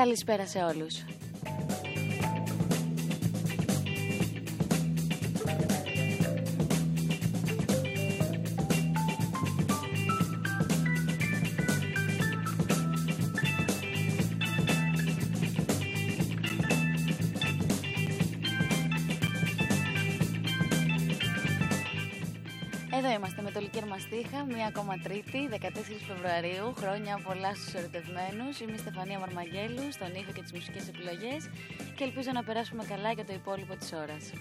Καλησπέρα σε όλους. Εδώ είμαστε με το Λικέρ Μαστίχα, μία ακόμα Τρίτη, 14 Φεβρουαρίου. Χρόνια πολλά στους ερωτευμένους. Είμαι η Στεφανία Μαρμαγγέλου, στον ήχο και τις μουσικές επιλογές και ελπίζω να περάσουμε καλά για το υπόλοιπο της ώρας.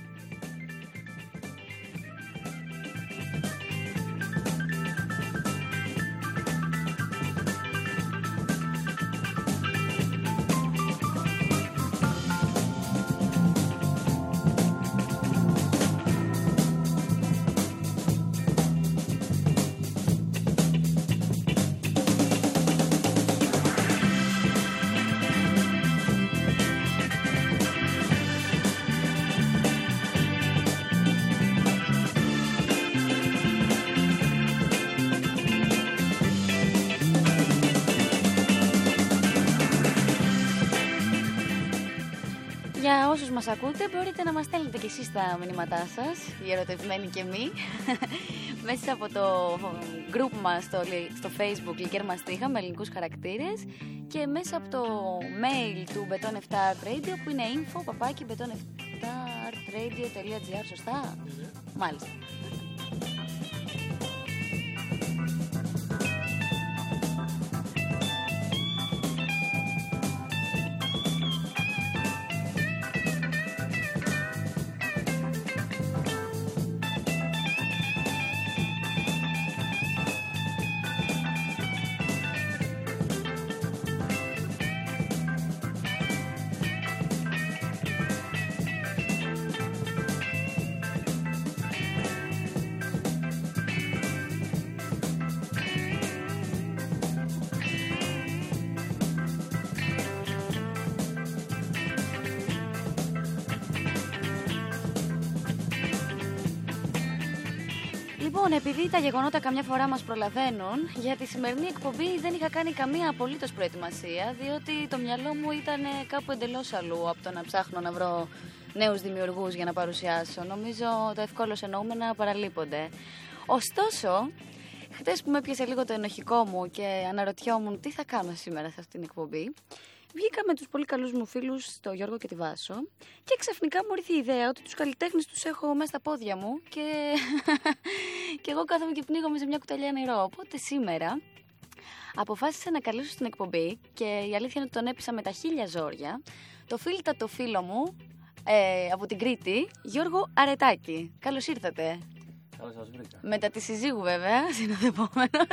Ακούτε μπορείτε να μας στέλνετε και εσείς τα μηνύματά σας, οι ερωτευμένοι και μη, μέσα από το group μας στο, στο facebook Λικέρ Μαστίχα με ελληνικούς χαρακτήρες και μέσα από το mail του Beton 7 Art Radio που είναι info παπάκι beton7artradio.gr σωστά; Μάλιστα. Λοιπόν, επειδή τα γεγονότα καμιά φορά μας προλαβαίνουν, για τη σημερινή εκπομπή δεν είχα κάνει καμία απολύτως προετοιμασία, διότι το μυαλό μου ήταν κάπου εντελώς αλλού από το να ψάχνω να βρω νέους δημιουργούς για να παρουσιάσω. Νομίζω το εύκολο εννοούμενα παραλείπονται. Ωστόσο, χτες που με έπιασε λίγο το ενοχικό μου και αναρωτιόμουν τι θα κάνω σήμερα σε αυτήν την εκπομπή, Βγήκα με τους πολύ καλούς μου φίλους, τον Γιώργο και τη Βάσο, και ξαφνικά μου ήρθε η ιδέα ότι τους καλλιτέχνες τους έχω μέσα στα πόδια μου και, και εγώ κάθομαι και πνίγομαι σε μια κουταλιά νερό. Οπότε σήμερα αποφάσισα να καλέσω στην εκπομπή και η αλήθεια είναι ότι τον έπεισα με τα χίλια ζόρια το φίλτατο φίλο μου ε, από την Κρήτη, Γιώργο Αρετάκη. Καλώς ήρθατε. Καλώς σας βρήκα. Μετά τη συζύγου βέβαια, συνοδευόμενο.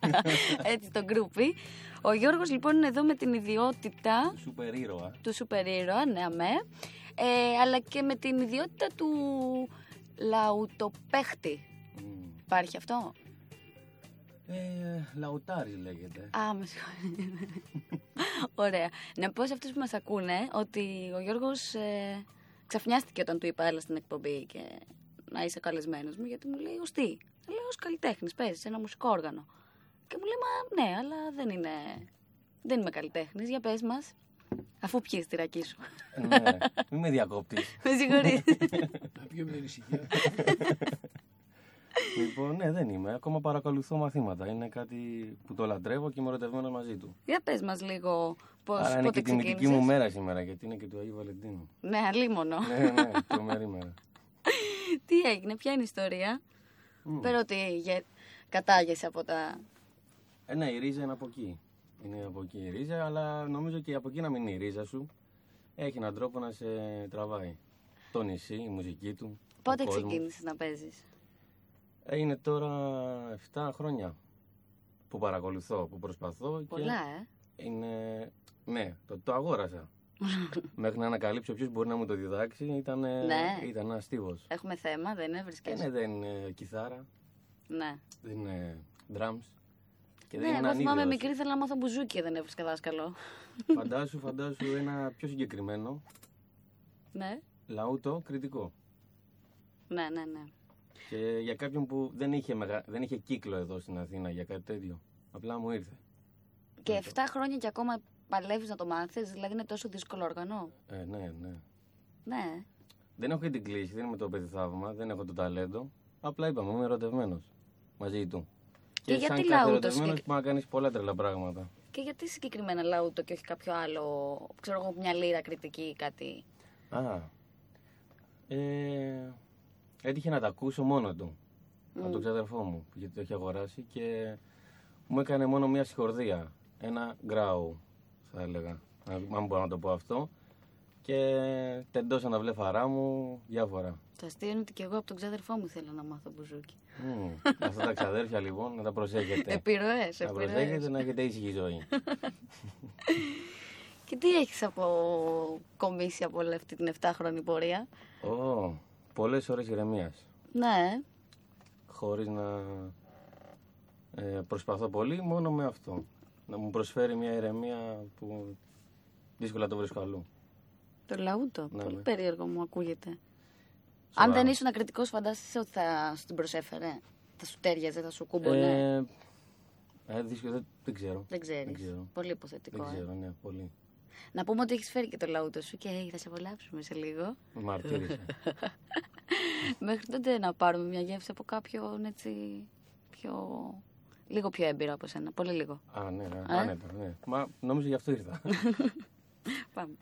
Έτσι το γκρούπι. Ο Γιώργος λοιπόν είναι εδώ με την ιδιότητα... Του σούπερ ήρωα. Του σούπερ ήρωα, ναι αμέ. Ε, αλλά και με την ιδιότητα του λαουτοπέχτη. Mm. Υπάρχει αυτό; Ε, λαουτάρης λέγεται. Α, με συγχωρείτε. Ωραία. Να πω σε αυτούς που μας ακούνε ότι ο Γιώργος ε, ξαφνιάστηκε όταν του είπα έλα στην εκπομπή και να είσαι καλεσμένος μου γιατί μου λέει ως τι; Λέω ως καλλιτέχνης, παίζεις σε ένα μουσικό όργανο. Και μου λέει, μα ναι, αλλά δεν είναι. Δεν είμαι καλλιτέχνης. Για πες μας. Αφού πιει τη ρακή σου. ναι, μην με διακόπτεις. με συγχωρείς. Να πιω με ησυχία. λοιπόν, ναι, δεν είμαι. Ακόμα παρακολουθώ μαθήματα. Είναι κάτι που το λατρεύω και είμαι ερωτευμένος μαζί του. Για πες μας λίγο πώς Άρα είναι πότε και την νικητική ξεκίνησες. μου μέρα σήμερα, γιατί είναι και του Αγίου Βαλεντίνου. Ναι, αλίμονο. ναι, ναι, τρομερή μέρα. Τι έγινε, ποια είναι η ιστορία; Μμ. Πέρα ότι γε... κατάγεσαι από τα. Ε, ναι, η ρίζα είναι από εκεί. Είναι από εκεί η ρίζα, αλλά νομίζω και από εκεί να μην είναι η ρίζα σου. Έχει έναν τρόπο να σε τραβάει. Το νησί, η μουσική του. ο Πότε κόσμος. ξεκίνησες να παίζεις; Ε, Είναι τώρα 7 χρόνια που παρακολουθώ, που προσπαθώ. Πολλά, και ε. Είναι... Ναι, το, το αγόρασα. Μέχρι να ανακαλύψω ποιος μπορεί να μου το διδάξει ήταν, Ναι. ήταν ένα στίβο. Έχουμε θέμα, δεν είναι, Και βρίσκεσαι. ναι, δεν είναι κιθάρα, Ναι. δεν είναι drums. Και Ναι, δεν είναι εγώ θυμάμαι ανίδεος. μικρή ήθελα να μάθω μπουζούκι και δεν έβρισκα δάσκαλο. Φαντάσου, φαντάσου ένα πιο συγκεκριμένο Ναι, λαούτο κριτικό. ναι, ναι, ναι. Και για κάποιον που δεν είχε, μεγα... δεν είχε κύκλο εδώ στην Αθήνα για κάτι τέτοιο. Απλά μου ήρθε. Και 7 χρόνια και ακόμα παλεύεις να το μάθεις, δηλαδή είναι τόσο δύσκολο όργανο. Ε, ναι, ναι. Ναι. Δεν έχω και την κλίση, δεν είμαι το παιδί θαύμα, δεν έχω το ταλέντο. Απλά είπαμε, είμαι ερωτευμένος μαζί του. Και σαν γιατί κάθε λαούτος ερωτευμένος συγκεκ- μπορεί να κάνεις πολλά τρελά πράγματα. Και γιατί συγκεκριμένα λαούτο και όχι κάποιο άλλο, ξέρω εγώ, μια λίρα κριτική ή κάτι; Α. Ε, έτυχε να τα ακούσω μόνο του. Από τον ξαδερφό μου, γιατί το έχει αγοράσει και μου έκανε μόνο μια συγχορδία. Ένα γκράου, θα έλεγα. Αν μπορώ να το πω αυτό. Και τεντώσα να βλέφαρά μου, διάφορα. Το αστείο είναι ότι και εγώ από τον ξάδερφό μου θέλω να μάθω μπουζούκι. Μμμ. Αυτά τα ξαδέρφια λοιπόν να τα προσέχετε. Επιρροές, να προσέχετε επιρροέ. να έχετε ήσυχη ζωή. Και τι έχεις αποκομίσει από όλη αυτή την 7χρονη πορεία; Ω, πολλές ώρες ηρεμίας. Ναι, Χωρίς να ε, προσπαθώ πολύ, μόνο με αυτό. Να μου προσφέρει μια ηρεμία που δύσκολα το βρίσκω αλλού. το λαούτο. Ναι, Πολύ ναι. περίεργο μου ακούγεται. Αν Σοβαρά. δεν ήσουν κριτικό, φαντάζεσαι ότι θα σου την προσέφερε. Θα σου τέριαζε, θα σου κούμπονε. Ε, ε, δύσκολο, δεν, δεν ξέρω. δεν ξέρεις. δεν ξέρω. Πολύ υποθετικό. Δεν ε. ξέρω, ναι, πολύ. Να πούμε ότι έχεις φέρει και το λαούτο σου και hey, θα σε απολαύσουμε σε λίγο. Με μαρτύρησε. Μέχρι τότε να πάρουμε μια γεύση από κάποιον έτσι πιο. Λίγο πιο έμπειρο από σένα. Πολύ λίγο. Α, ναι, ναι, Ε; άνετα, ναι. Μα νόμιζα γι' αυτό ήρθα. Πάμε.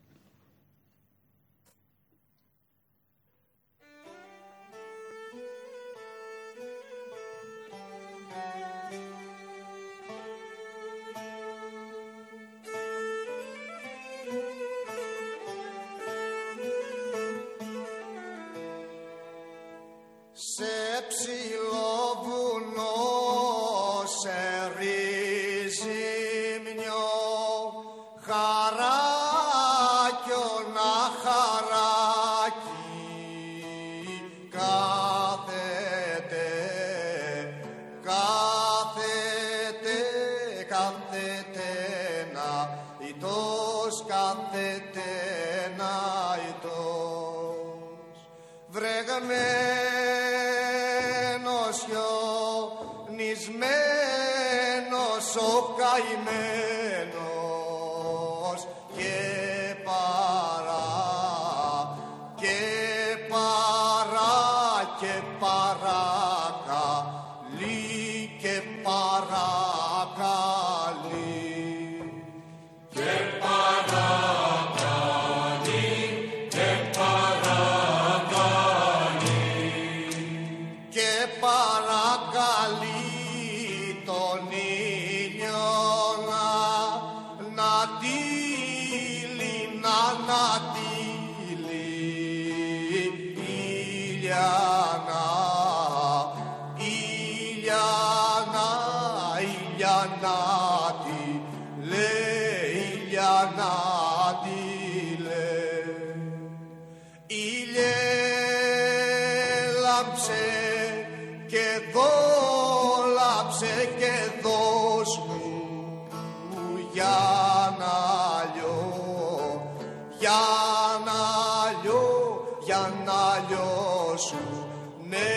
Ηλιάνα τι λέει. Ήλιε λάμψε και δόλαψε και δώσ' μου για να λιώ, για να λιώ, για να λιώσου, ναι,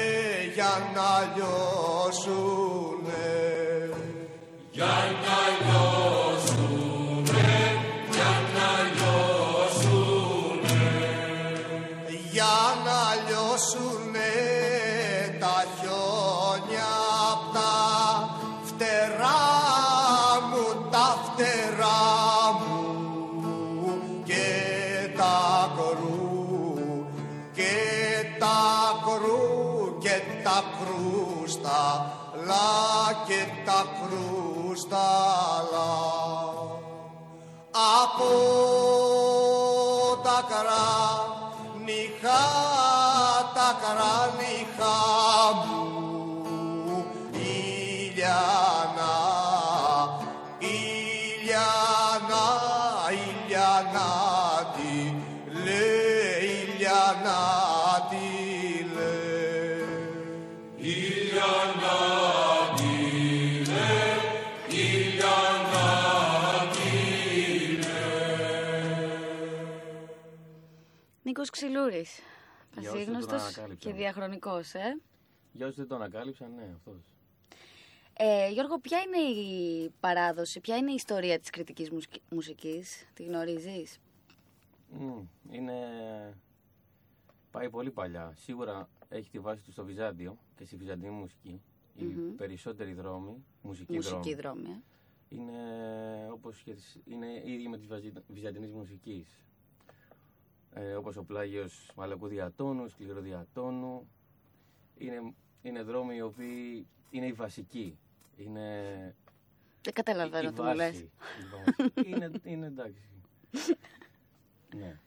για να λιώσουνε. για και τα κρούστα λα από τα κράνιχα, τα κράνιχα μου Νίκος Ξυλούρης. Για όσους δεν τον Πασίγνωστος ανακάλυψαν. και διαχρονικός, ε. Για όσοι δεν το ανακάλυψαν, ναι, αυτός. Ε, Γιώργο, ποια είναι η παράδοση, ποια είναι η ιστορία της κριτικής μουσικ- μουσικής, τη γνωρίζεις; Μμ, είναι... Πάει πολύ παλιά. Σίγουρα έχει τη βάση του στο Βυζάντιο και στη Βυζαντινή μουσική. Οι περισσότεροι δρόμοι, μουσικοί, Μουσική δρόμοι, δρόμη. ε. είναι όπως και τις, είναι ίδιοι με τη Βυζαντινής μουσικής. Ε, όπως ο πλάγιος μαλακού διατόνου, σκληρό διατόνου. Είναι, είναι δρόμοι οι οποίοι είναι οι βασικοί. Είναι Δεν καταλαβαίνω η τι μου λες. βάση. Η βάση. είναι, είναι εντάξει. ναι.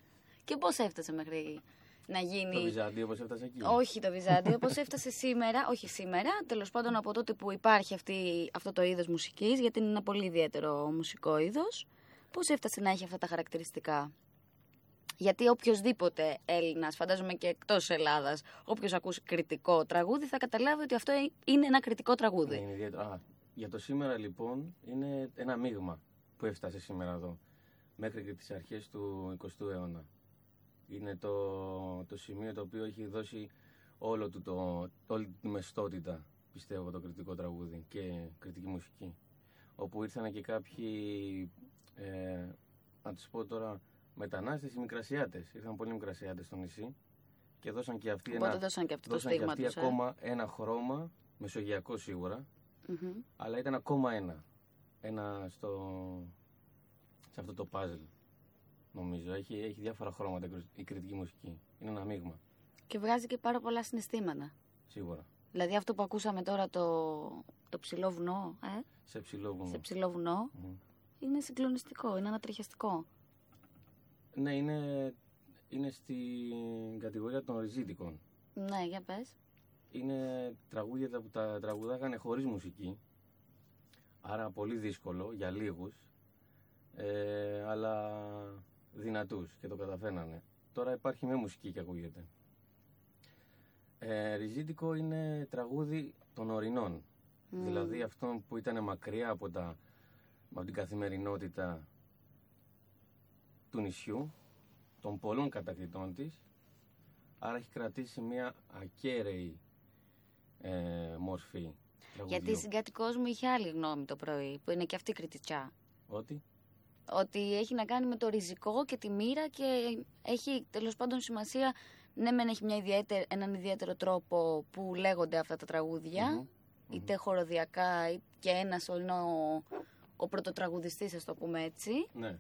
Και πώς έφτασε μέχρι να γίνει... Το Βυζάντιο όπως έφτασε εκεί; Όχι το Βυζάντιο, πώς έφτασε σήμερα, όχι σήμερα, τέλος πάντων από τότε που υπάρχει αυτή, αυτό το είδος μουσικής, γιατί είναι ένα πολύ ιδιαίτερο μουσικό είδος, πώς έφτασε να έχει αυτά τα χαρακτηριστικά; Γιατί οποιοδήποτε Έλληνας, φαντάζομαι και εκτός Ελλάδας, όποιος ακούσει κριτικό τραγούδι, θα καταλάβει ότι αυτό είναι ένα κριτικό Ναι, τραγούδι. είναι ιδιαίτερο. Α, για το σήμερα λοιπόν είναι ένα μείγμα που έφτασε σήμερα εδώ. Μέχρι και τις αρχές του 20ου αιώνα. Είναι το, το σημείο το οποίο έχει δώσει όλο του το, όλη τη μεστότητα, πιστεύω, το κριτικό τραγούδι και κριτική μουσική. Όπου ήρθαν και κάποιοι, ε, να τους πω τώρα, μετανάστες ή μικρασιάτες. Ήρθαν πολλοί μικρασιάτες στο νησί και δώσαν και αυτοί Οπότε ένα, δώσαν και αυτό το δώσαν και στίγμα αυτοί τους. ε. ακόμα ένα χρώμα, μεσογειακό σίγουρα, Μμμ. αλλά ήταν ακόμα ένα. Ένα στο... σε αυτό το παζλ νομίζω. Έχει, έχει διάφορα χρώματα η κρι- η κριτική μουσική. Είναι ένα μείγμα, Και βγάζει και πάρα πολλά συναισθήματα. σίγουρα. Δηλαδή αυτό που ακούσαμε τώρα το, το ψηλό βουνό, ε, Σε ψηλό βουνό. σε ψηλό βουνό, Μμμ. είναι συγκλονιστικό, είναι ανατριχιαστικό. Ναι, είναι, είναι στην κατηγορία των ριζίτικων. Ναι, για πες. Είναι τραγούδια τα που τα τραγουδάγανε χωρίς μουσική. Άρα πολύ δύσκολο για λίγους. Ε, αλλά δυνατούς και το καταφέρνανε. Τώρα υπάρχει με μουσική και ακούγεται. Ε, ριζίτικο είναι τραγούδι των ορεινών. Δηλαδή αυτών που ήταν μακριά από, τα, από την καθημερινότητα του νησιού, των πολλών κατακτητών της. Άρα έχει κρατήσει μια ακέραιη ε, μορφή τραγουδιού. Γιατί η συγκάτοικός μου είχε άλλη γνώμη το πρωί, που είναι και αυτή κριτικά. Ότι; Ότι έχει να κάνει με το ριζικό και τη μοίρα και έχει τέλος πάντων σημασία. Ναι, μεν έχει μια ιδιαίτερη, έναν ιδιαίτερο τρόπο που λέγονται αυτά τα τραγούδια, Μμμ, είτε χοροδιακά είτε και ένας είναι ο, ο πρωτοτραγουδιστής, ας το πούμε έτσι. ναι.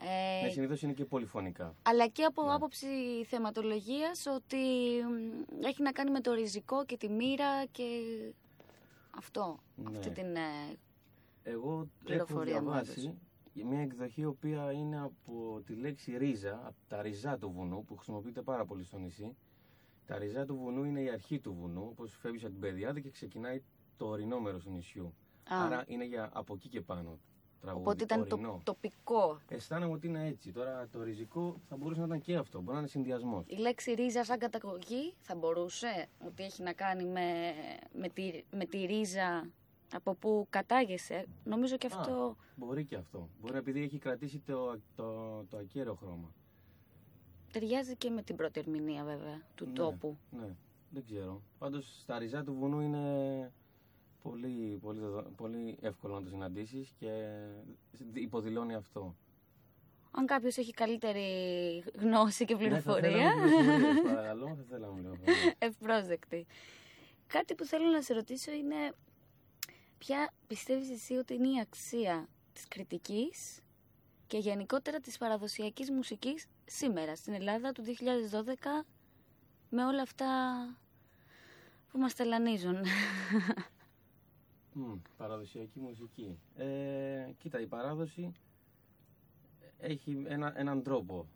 Ε, ναι, συνήθως είναι και πολυφωνικά. αλλά και από Ναι. άποψη θεματολογίας ότι μ, έχει να κάνει με το ριζικό και τη μοίρα και αυτό, Ναι. αυτή την... ε, Εγώ έχω Πληροφορία μου διαβάσει μια εκδοχή η οποία είναι από τη λέξη ρίζα, από τα ριζά του βουνού που χρησιμοποιείται πάρα πολύ στο νησί. Τα ριζά του βουνού είναι η αρχή του βουνού, όπως φεύγεις από την Παιδιάδα και ξεκινάει το ορεινό μέρος του νησιού. Α. Άρα είναι για από εκεί και πάνω τραγούδι, οπότε ήταν ορεινό. το τοπικό. Αισθάνομαι ότι είναι έτσι. Τώρα το ριζικό θα μπορούσε να ήταν και αυτό. Μπορεί να είναι συνδυασμός. Η λέξη ρίζα σαν καταγωγή θα μπορούσε ότι έχει να κάνει με, με, τη, με τη ρίζα από που κατάγεσαι. Νομίζω και αυτό Μπορεί και αυτό. Μπορεί επειδή έχει κρατήσει το, το, το ακέραιο χρώμα. ταιριάζει και με την πρώτη ερμηνεία βέβαια του Ναι, τόπου. Ναι, δεν ξέρω. Πάντως στα ριζά του βουνού είναι πολύ, πολύ, δεδο- πολύ εύκολο να το συναντήσεις και υποδηλώνει αυτό. Αν κάποιος έχει καλύτερη γνώση και Ναι, θα πληροφορία, θέλαμε πληροφορίες, παρακαλώ, θα θέλαμε πληροφορίες. ευπρόσδεκτη. Κάτι που θέλω να σε ρωτήσω είναι ποια πιστεύεις εσύ ότι είναι η αξία της κριτικής και γενικότερα της παραδοσιακής μουσικής σήμερα στην Ελλάδα του 2012 με όλα αυτά που μας ταλανίζουν. Μμ, παραδοσιακή μουσική. Ε, κοίτα, η παράδοση έχει ένα, έναν τρόπο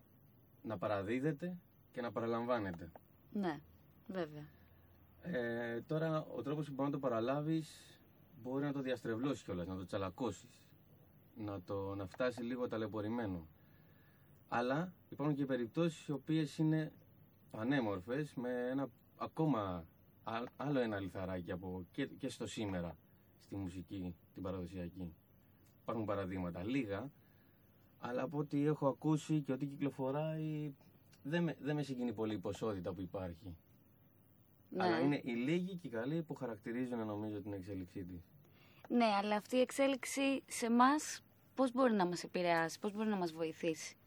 να παραδίδεται και να παραλαμβάνεται. ναι, βέβαια. Ε, τώρα, ο τρόπος που μπορεί να το παραλάβεις μπορεί να το διαστρεβλώσεις κιόλας, να το τσαλακώσεις, να, το, να φτάσει λίγο ταλαιπωρημένο. Αλλά υπάρχουν και περιπτώσεις οι οποίες είναι πανέμορφες με ένα ακόμα α- άλλο ένα λιθαράκι από, και, και στο σήμερα στη μουσική, την παραδοσιακή. Υπάρχουν παραδείγματα, λίγα, αλλά από ό,τι έχω ακούσει και ό,τι κυκλοφοράει δεν με, δεν με συγκινεί πολύ η ποσότητα που υπάρχει. Ναι. Αλλά είναι οι λίγοι και οι καλοί που χαρακτηρίζουν νομίζω την εξέλιξή της. Ναι, αλλά αυτή η εξέλιξη σε εμάς πώς μπορεί να μας επηρεάσει, πώς μπορεί να μας βοηθήσει;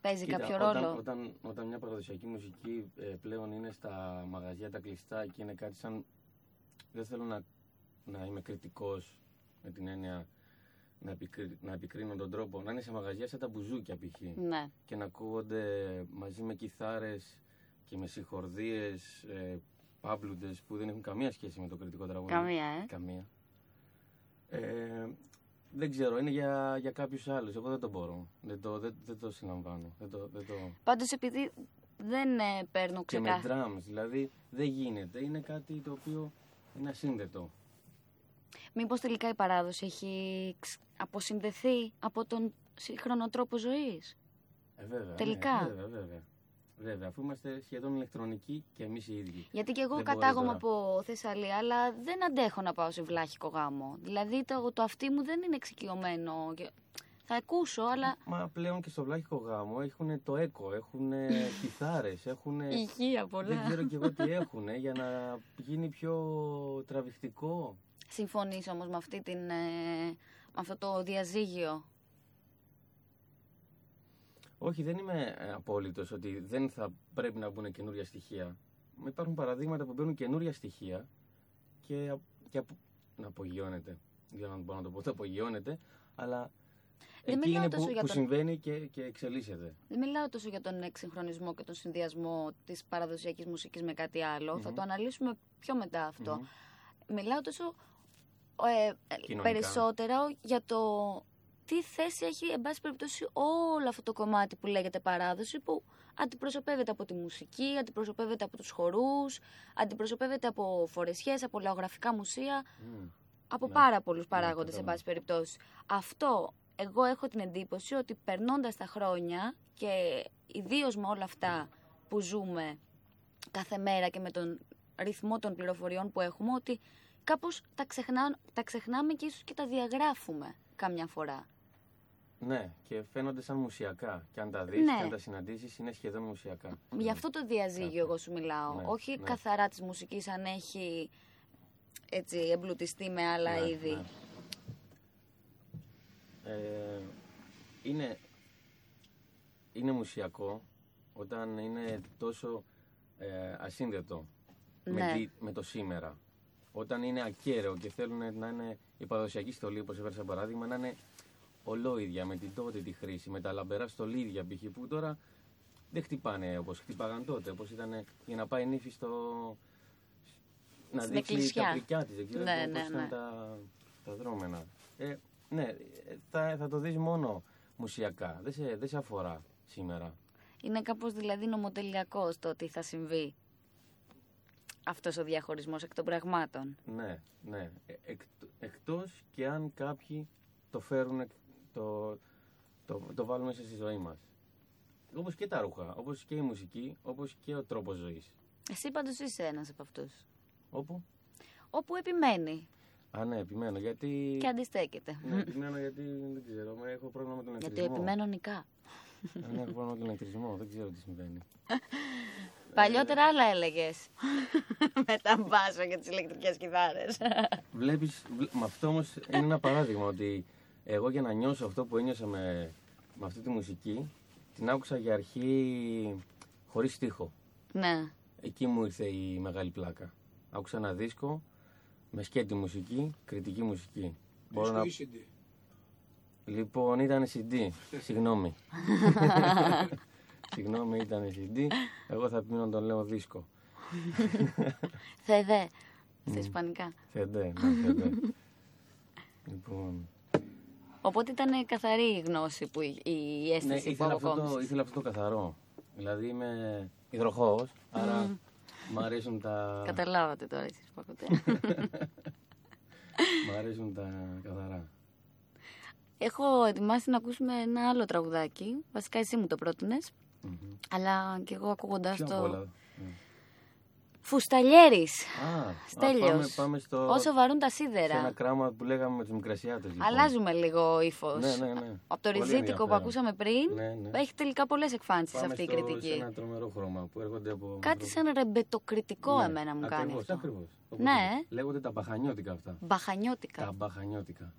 Παίζει Κοίτα, κάποιο όταν, ρόλο. Όταν, όταν μια παραδοσιακή μουσική ε, πλέον είναι στα μαγαζιά τα κλειστά και είναι κάτι σαν. Δεν θέλω να, να είμαι κριτικός με την έννοια να, επικρι, να επικρίνω τον τρόπο. Να είναι σε μαγαζιά σαν τα μπουζούκια π.χ. Ναι. και να ακούγονται μαζί με κιθάρες και με συγχορδίες, ε, παύλουντες που δεν έχουν καμία σχέση με το κριτικό τραγούδι. Καμία, ε. Καμία. Ε, δεν ξέρω, είναι για, για κάποιους άλλους. Εγώ δεν το μπορώ. Δεν το, δεν, δεν το συλλαμβάνω. Δεν το, δεν το... Πάντως επειδή δεν ε, παίρνω Και με ξεκάθαρα. drums, δηλαδή δεν γίνεται. Είναι κάτι το οποίο είναι ασύνδετο. Μήπως τελικά η παράδοση έχει ξ- αποσυνδεθεί από τον σύγχρονο τρόπο ζωής; Ε, βέβαια. Τελικά. Ναι, βέβαια, βέβαια. Βέβαια, αφού είμαστε σχεδόν ηλεκτρονικοί και εμείς οι ίδιοι. Γιατί και εγώ Δεν μπορεί κατάγομαι τώρα. από Θεσσαλία, αλλά δεν αντέχω να πάω σε βλάχικο γάμο. Δηλαδή το, το αυτί μου δεν είναι εξοικειωμένο. και- Θα ακούσω, αλλά. Μα πλέον και στο βλάχικο γάμο έχουν το έκο, έχουν κιθάρες, έχουν... Υγεία πολλά. Δεν ξέρω κι εγώ τι έχουν για να γίνει πιο τραβηχτικό. Συμφωνείς όμως με, αυτή την, ε, με αυτό το διαζύγιο; Όχι, δεν είμαι ε, απόλυτος ότι δεν θα πρέπει να μπουν καινούρια στοιχεία. Μα Υπάρχουν παραδείγματα που μπαίνουν καινούρια στοιχεία και, α- και απο- να απογειώνεται. Για να μπορώ να το πω, το απογειώνεται, αλλά Δεν εκεί μιλάω είναι τόσο που, για που τον- συμβαίνει και, και εξελίσσεται. Δεν μιλάω τόσο για τον εξυγχρονισμό και τον συνδυασμό της παραδοσιακής μουσικής με κάτι άλλο. Θα το αναλύσουμε πιο μετά αυτό. Μιλάω τόσο ε, ε, Κοινωνικά. περισσότερο για το τι θέση έχει, εν πάση περιπτώσει, όλο αυτό το κομμάτι που λέγεται παράδοση, που αντιπροσωπεύεται από τη μουσική, αντιπροσωπεύεται από τους χορούς, αντιπροσωπεύεται από φορεσιές, από λαογραφικά μουσεία, Μμ. από Ναι. πάρα πολλούς Ναι, παράγοντες, εν κατάλαβα. πάση περιπτώσει. Αυτό, εγώ έχω την εντύπωση ότι περνώντας τα χρόνια και ιδίως με όλα αυτά που ζούμε κάθε μέρα και με τον ρυθμό των πληροφοριών που έχουμε, ότι κάπως τα, ξεχνά, τα ξεχνάμε και ίσως και τα διαγράφουμε καμιά φορά. Ναι, και φαίνονται σαν μουσιακά. Και αν τα δεις Ναι. και αν τα συναντήσεις είναι σχεδόν μουσιακά. Γι' αυτό το διαζύγιο Κάτι. εγώ σου μιλάω. Ναι, Όχι ναι. καθαρά της μουσικής αν έχει έτσι εμπλουτιστεί με άλλα Ναι, είδη. ναι. Ε, είναι, είναι μουσιακό όταν είναι τόσο ε, ασύνδετο με, Ναι. τη- με το σήμερα. Όταν είναι ακέραιο και θέλουν να είναι η παραδοσιακή στολή, όπως έφερα σαν παράδειγμα, να είναι ολόιδια με την τότε τη χρήση, με τα λαμπερά στολίδια π.χ. που τώρα δεν χτυπάνε όπως χτυπάγαν τότε, όπως ήταν για να πάει νύφη στο... να Στην δείξει εκκλησιά. τα πρικιά της, δεν ξέρω Ναι, πώς ναι, ήταν ναι. τα, τα δρόμενα. Ε, ναι, ε, θα, θα το δεις μόνο μουσιακά, δεν σε, δεν σε αφορά σήμερα. Είναι κάπως δηλαδή νομοτελειακό το ότι θα συμβεί αυτός ο διαχωρισμός εκ των πραγμάτων. Ναι, ναι. Ε, εκ, εκτός και αν κάποιοι το φέρουν, εκ- το, το, το βάλουν μέσα στη ζωή μας. Όπως και τα ρούχα, όπως και η μουσική, όπως και ο τρόπος ζωής. Εσύ πάντως είσαι ένας από αυτούς. Όπου; Όπου επιμένει Α, ναι, επιμένω, γιατί... και αντιστέκεται. Ναι, επιμένω γιατί δεν ξέρω, μα έχω πρόβλημα με τον Γιατί ηλεκτρισμό. επιμένω νικά. Ναι, έχω πρόβλημα με τον ηλεκτρισμό, δεν ξέρω τι συμβαίνει. Παλιότερα άλλα έλεγες. Με τα μπάσο και τις ηλεκτρικές κιθάρες. Βλέπεις, βλέ- με αυτό όμως είναι ένα παράδειγμα ότι εγώ για να νιώσω αυτό που ένιωσα με, με αυτή τη μουσική, την άκουσα για αρχή χωρίς στίχο. ναι. Εκεί μου ήρθε η μεγάλη πλάκα. Άκουσα ένα δίσκο με σκέτη μουσική, κριτική μουσική. Μπορώ να... Δίσκο ή CD. Λοιπόν, ήταν CD. Συγγνώμη. Συγγνώμη, ήταν CD. Εγώ θα πει να τον λέω δίσκο. Θεδέ. Στα ισπανικά. Θεντέ, ναι, θεντέ. λοιπόν, Οπότε ήταν καθαρή η γνώση που η, η ναι, αίσθηση που ήθελα αυτό, το, αποκόμισες. ήθελα αυτό το καθαρό. Δηλαδή είμαι υδροχόος, άρα μου αρέσουν τα, Καταλάβατε τώρα εσείς που ακούτε. μ' αρέσουν τα καθαρά. Έχω ετοιμάσει να ακούσουμε ένα άλλο τραγουδάκι. Βασικά εσύ μου το πρότεινες. Μμμ. Αλλά και εγώ ακούγοντάς Ποιο το... απ' όλα. Ναι. Φουσταλιέρης. Α, Στέλιος. Πάμε, πάμε στο, Όσο βαρούν τα σε ένα σίδερα. κράμα που λέγαμε με τους μικρασιάτες. Λοιπόν. Αλλάζουμε λίγο ύφος. Ναι, ναι, ναι. Από το Πολύ ριζίτικο που ενδιαφέρον. ακούσαμε πριν, Ναι, ναι. έχει τελικά πολλές εκφάνσεις Πάμε αυτή η στο- κριτική. Σε ένα τρομερό χρώμα που έρχονται από. Κάτι σαν ρεμπετοκριτικό Ναι, εμένα μου κάνει ακριβώς, αυτό. Ακριβώς, όπως Ναι. είπες. Λέγονται τα μπαχανιώτικα αυτά. Μπαχανιώτικα. Τα μπαχανιώτικα.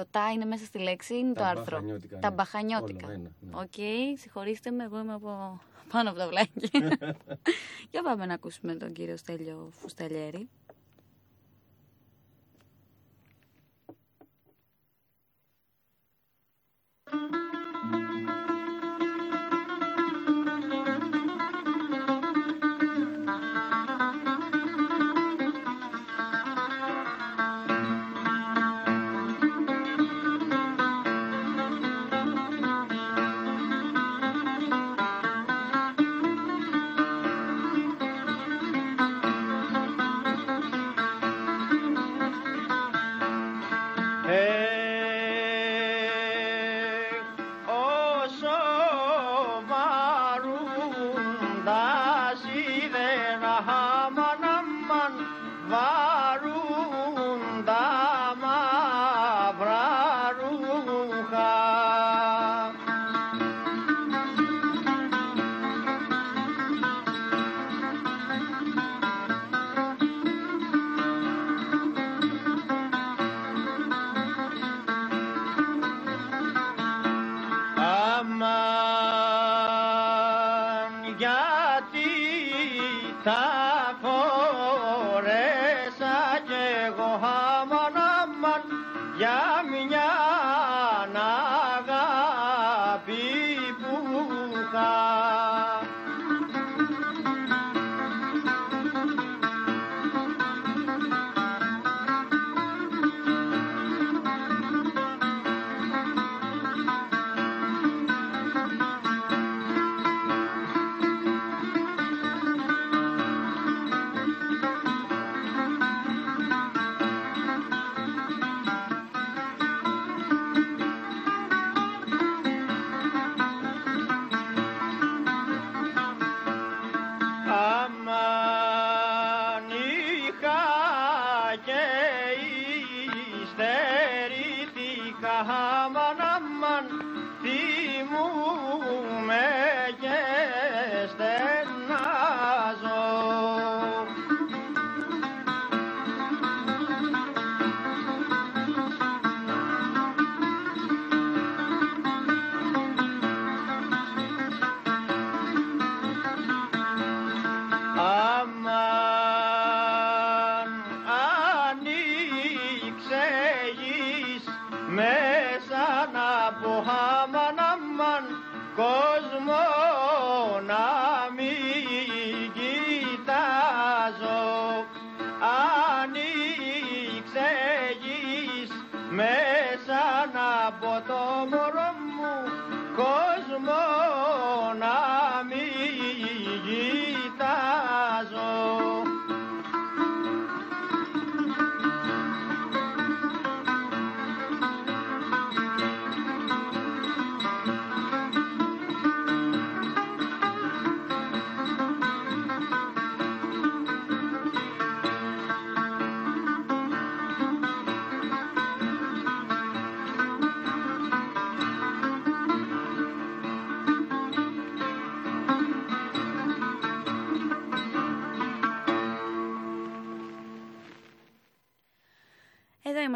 Ε, Το τα είναι μέσα στη λέξη ή είναι Τα το άρθρο. μπαχανιώτικα, Τα ναι. μπαχανιώτικα. Όλο ένα, ναι. ΟΚ, συγχωρήστε με, εγώ είμαι από πάνω από το βλάκι. Για πάμε να ακούσουμε τον κύριο Στέλιο Φουσταλιέρη.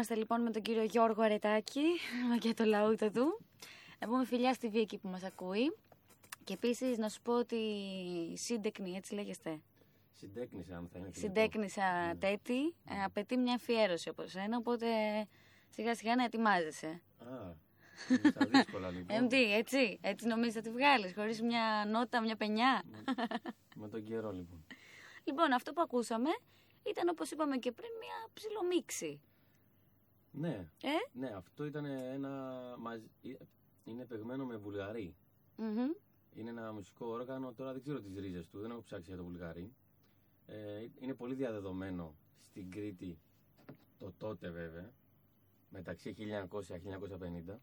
Είμαστε λοιπόν με τον κύριο Γιώργο Αρετάκη και το λαούτο του. Να πούμε φιλιά στη Βία εκεί που μας ακούει. Και επίσης να σου πω ότι σύντεκνη, έτσι λέγεστε, Συντέκνησα, αν θα είναι. θετικό. συντέκνησα τέτη, ε, απαιτεί μια αφιέρωση από σένα, οπότε σιγά σιγά να ετοιμάζεσαι. Α, είναι στα δύσκολα λοιπόν. Ε, τι, έτσι, έτσι νομίζεις θα τη βγάλεις, χωρίς μια νότα, μια πενιά. Με τον καιρό λοιπόν. λοιπόν, αυτό που ακούσαμε ήταν όπως είπαμε και πριν μια ψιλομίξη. Ναι, Ε, ναι, αυτό ήταν ένα. μαζ- Είναι παιγμένο με βουλγαρί. μμμ. Είναι ένα μουσικό όργανο, τώρα δεν ξέρω τις ρίζες του, δεν έχω ψάξει για το βουλγαρί. Ε, είναι πολύ διαδεδομένο στην Κρήτη το τότε βέβαια, μεταξύ 1900-1950.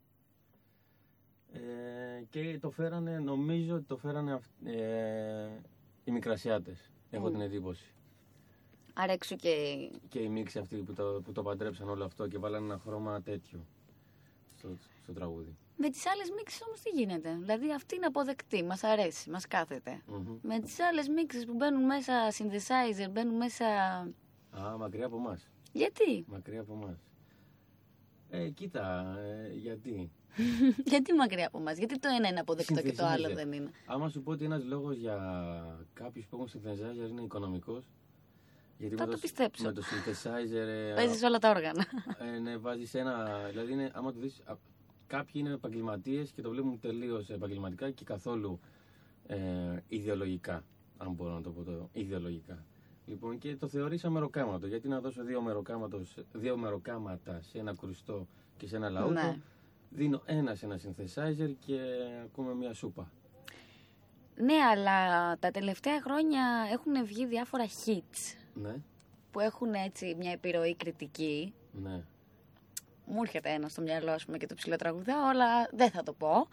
Ε, και το φέρανε, νομίζω ότι το φέρανε αυ- ε, οι Μικρασιάτες, έχω Μμ. την εντύπωση. Άρα έξω και. Και οι μίξοι αυτοί που το, που το παντρέψαν όλο αυτό και βάλανε ένα χρώμα τέτοιο στο, στο τραγούδι. Με τις άλλες μίξεις όμως τι γίνεται; Δηλαδή αυτή είναι αποδεκτή, μας αρέσει, μας κάθεται. Μμμ. Με τις άλλες μίξεις που μπαίνουν μέσα synthesizer, μπαίνουν μέσα. Α, μακριά από εμάς. Γιατί, Μακριά από εμάς. Ε, κοίτα, ε, γιατί; γιατί μακριά από εμάς, γιατί το ένα είναι αποδεκτό και το άλλο Synthesizer. δεν είναι; Άμα σου πω ότι ένας λόγος για κάποιους που έχουν synthesizer είναι οικονομικός. Γιατί Θα με το το, πιστέψω. με το synthesizer. ε, Παίζεις όλα τα όργανα. ε, ναι, βάζεις ένα. Δηλαδή, είναι, άμα το δεις, α, κάποιοι είναι επαγγελματίες και το βλέπουν τελείως επαγγελματικά και καθόλου ε, ιδεολογικά. Αν μπορώ να το πω το ιδεολογικά. Λοιπόν, και το θεωρήσα μεροκάματο. Γιατί να δώσω δύο, μεροκάματος, δύο μεροκάματα σε ένα κρουστό και σε ένα λαούτο. Ναι. Δίνω ένα σε ένα synthesizer και ακούμε μια σούπα. Ναι, αλλά τα τελευταία χρόνια έχουν βγει διάφορα hits Ναι, που έχουν έτσι μια επιρροή κριτική. ναι. Μου έρχεται ένα στο μυαλό, ας πούμε, και το ψηλοτραγουδάω, αλλά δεν θα το πω.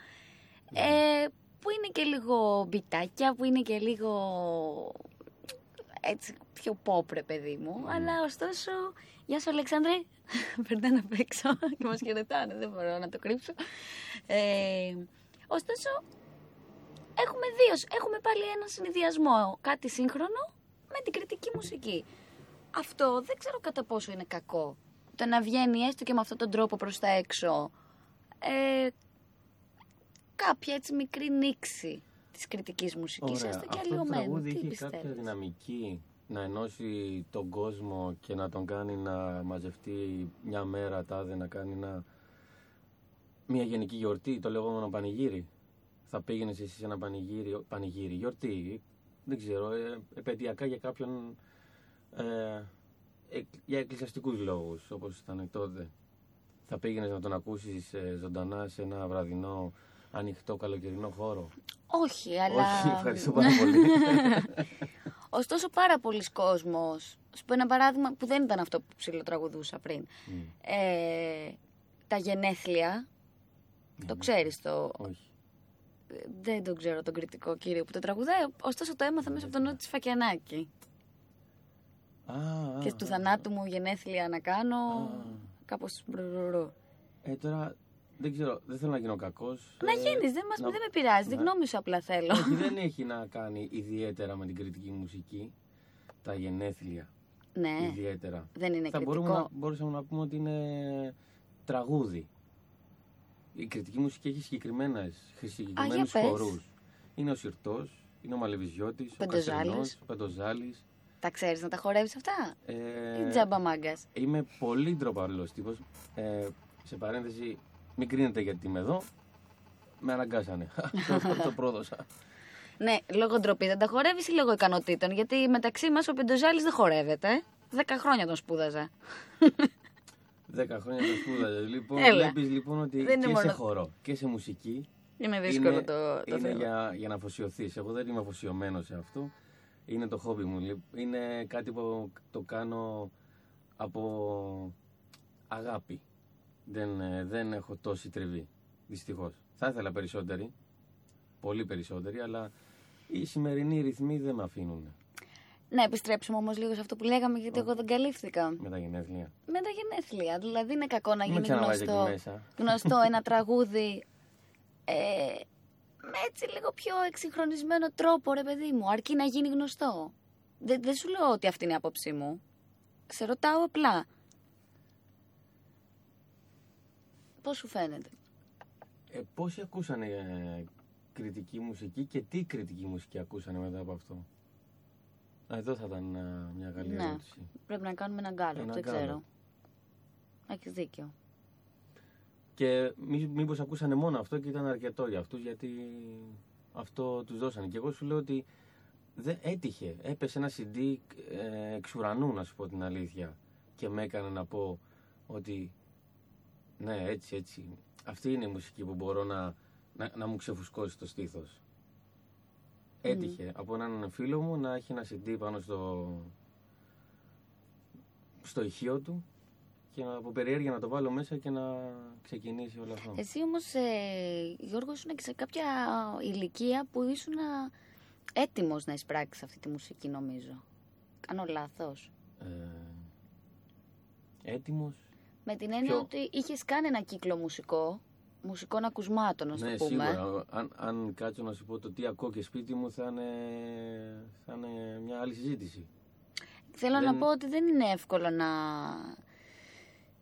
Ε, που είναι και λίγο μπιτάκια, που είναι και λίγο έτσι πιο pop, ρε παιδί μου. Αλλά ωστόσο, γεια σου Αλεξάνδρε, περνάνε απ' έξω και μας χαιρετάνε, δεν μπορώ να το κρύψω. Ε, ωστόσο, έχουμε δύο, έχουμε πάλι ένα συνδυασμό, κάτι σύγχρονο με την κριτική μουσική. Αυτό δεν ξέρω κατά πόσο είναι κακό. Το να βγαίνει έστω και με αυτόν τον τρόπο προς τα έξω ε, κάποια έτσι μικρή νήξη της κριτικής μουσικής, έστω και Αυτό το αλλοιωμένη. τραγούδι Τι είχε κάποια πιστεύεις; δυναμική να ενώσει τον κόσμο και να τον κάνει να μαζευτεί μια μέρα τάδε, να κάνει ένα... μια γενική γιορτή, το λεγόμενο πανηγύρι. Θα πήγαινες εσύ σε ένα πανηγύρι, πανηγύρι γιορτή, δεν ξέρω, ε, επαιτειακά για κάποιον, ε, εκ- για εκκλησιαστικούς λόγους, όπως ήταν τότε. Θα πήγαινες να τον ακούσεις ε, ζωντανά σε ένα βραδινό, ανοιχτό, καλοκαιρινό χώρο; Όχι, αλλά... Όχι, ευχαριστώ πάρα πολύ. Ωστόσο πάρα πολλοί κόσμος, σου πω ένα παράδειγμα που δεν ήταν αυτό που ψηλοτραγουδούσα πριν. Μμ, Ε, τα γενέθλια, το ξέρεις το... Όχι. Δεν τον ξέρω τον κριτικό κύριο που το τραγουδάει, ωστόσο το έμαθα μέσα από τον Νότι Φακιανάκη. Α, α, Και του θανάτου μου γενέθλια να κάνω, Α. κάπως μπρρρρρρ. Ε, τώρα δεν ξέρω, δεν θέλω να γίνω κακός. Να γίνεις, δεν, μας, δεν με πειράζει, τη να- γνώμη σου απλά θέλω. Όχι, δεν έχει να κάνει ιδιαίτερα με την κριτική μουσική. Τα γενέθλια. ναι, Ιδιαίτερα. δεν είναι Θα κριτικό. μπορούμε να, μπορούσαμε να πούμε ότι είναι τραγούδι. Η κριτική μουσική έχει συγκεκριμένες, συγκεκριμένους πες. χορούς. Είναι ο Συρτός, είναι ο Μαλεβιζιώτης, ο Πεντοζάλης. Καστερνός, ο Πεντοζάλης. Τα ξέρεις να τα χορεύεις αυτά; Ε, ή τζάμπα μάγκας; Είμαι πολύ ντροπαλός τύπος. Ε, σε παρένθεση, μην κρίνετε γιατί είμαι εδώ. Με αναγκάσανε. το, το πρόδωσα. Ναι, λόγω ντροπή δεν τα χορεύεις ή λόγω ικανοτήτων, γιατί μεταξύ μας ο Πεντοζάλης δεν χορεύεται. Δέκα χρόνια τον σπούδαζα. Δέκα χρόνια το σπούδαζε. Λοιπόν, Έλα. βλέπεις λοιπόν ότι Δεν είναι και σε μόνο- χορό και σε μουσική Είναι δύσκολο είναι, το, το είναι θέμα. για, για να αφοσιωθείς. Εγώ δεν είμαι αφοσιωμένος σε αυτό. Είναι το χόμπι μου. Λοιπόν, Είναι κάτι που το κάνω από αγάπη. Δεν, ε, δεν έχω τόση τριβή. Δυστυχώς. Θα ήθελα περισσότερη. Πολύ περισσότερη, αλλά οι σημερινοί ρυθμοί δεν με αφήνουν Να επιστρέψουμε όμως λίγο σε αυτό που λέγαμε, γιατί εγώ δεν καλύφθηκα. με τα γενέθλια. Με τα γενέθλια. Δηλαδή είναι κακό να Μην με γίνει ξαναβάζετε γνωστό, εκεί μέσα. γνωστό ένα τραγούδι ε, με έτσι λίγο πιο εξυγχρονισμένο τρόπο, ρε παιδί μου, αρκεί να γίνει γνωστό. Δεν, δεν σου λέω ότι αυτή είναι η άποψή μου. Σε ρωτάω απλά. Πώς σου φαίνεται; Ε, πόσοι ακούσανε ε, κριτική μουσική και τι κριτική μουσική ακούσανε μετά από αυτό; Α, Εδώ θα ήταν ε, μια καλή Ναι. ερώτηση. Πρέπει να κάνουμε έναν γκάλο, Ένα δεν γκάλο. ξέρω. Έχεις δίκιο. Και μη, μήπως ακούσανε μόνο αυτό και ήταν αρκετό για αυτούς γιατί αυτό τους δώσανε. Και εγώ σου λέω ότι δεν έτυχε. Έπεσε ένα CD ε, εξ ουρανού να σου πω την αλήθεια και με έκανε να πω ότι ναι έτσι έτσι αυτή είναι η μουσική που μπορώ να, να, να μου ξεφουσκώσει το στήθος. Έτυχε από έναν φίλο μου να έχει ένα CD πάνω στο, στο ηχείο του και να, από περιέργεια να το βάλω μέσα και να ξεκινήσει όλο αυτό. Εσύ όμως, ε, Γιώργος, ήσουν και σε κάποια ηλικία που ήσουν έτοιμος να εισπράξεις αυτή τη μουσική, νομίζω. Κάνω λάθος. Ε, έτοιμος. Με την έννοια Ποιο; ότι είχες κάνει ένα κύκλο μουσικό, μουσικών ακουσμάτων, ας Ναι, το πούμε. σίγουρα. Αν, αν κάτσω να σου πω το τι ακούω και σπίτι μου θα είναι, θα είναι μια άλλη συζήτηση. Θέλω να Δεν- πω ότι δεν είναι εύκολο να,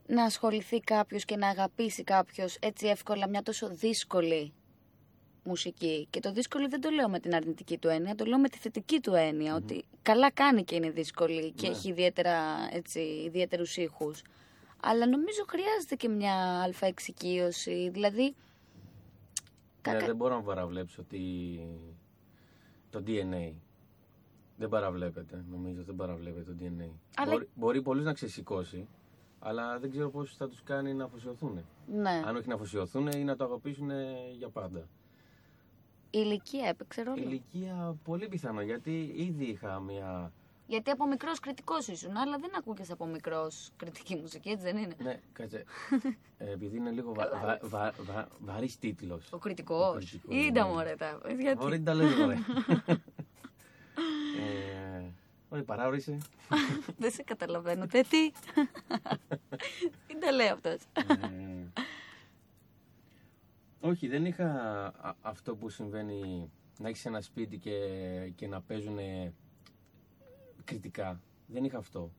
να ασχοληθεί κάποιος και να αγαπήσει κάποιος έτσι εύκολα μια τόσο δύσκολη μουσική. Και το δύσκολο δεν το λέω με την αρνητική του έννοια, το λέω με τη θετική του εννοια ότι καλά κάνει και είναι δύσκολη και Ναι. έχει ιδιαίτερα, έτσι, ιδιαίτερους ήχους. Αλλά νομίζω χρειάζεται και μια αλφα εξοικείωση, δηλαδή... Ναι, κακα- δεν μπορώ να παραβλέψω ότι το DNA δεν παραβλέπεται. Νομίζω δεν παραβλέπεται το DNA. Αλλά- Μπορεί, μπορεί πολλούς να ξεσηκώσει, αλλά δεν ξέρω πώς θα τους κάνει να αφοσιωθούν. Ναι, Αν όχι να αφοσιωθούν ή να το αγαπήσουν για πάντα. η ηλικία έπαιξε ρόλο; Η ηλικία πολύ πιθανό, γιατί ήδη είχα μια... Γιατί από μικρός κριτικός ήσουν, αλλά δεν ακούγες από μικρός κριτική μουσική, έτσι δεν είναι; Ναι, κάτσε. ε, επειδή είναι λίγο βα, βα, βα, βα, βαρύς τίτλος. Ο κριτικός. κριτικός, Είδα ναι. μωρέ τα. Γιατί; Μπορεί να τα λες, ωραία. ε, όχι, παράωρησε. Δεν σε καταλαβαίνω. Τε τι. Τι τα λέει αυτός; Ε, όχι, δεν είχα α- αυτό που συμβαίνει να έχεις ένα σπίτι και, και να παίζουν κριτικά. Δεν είχα αυτό.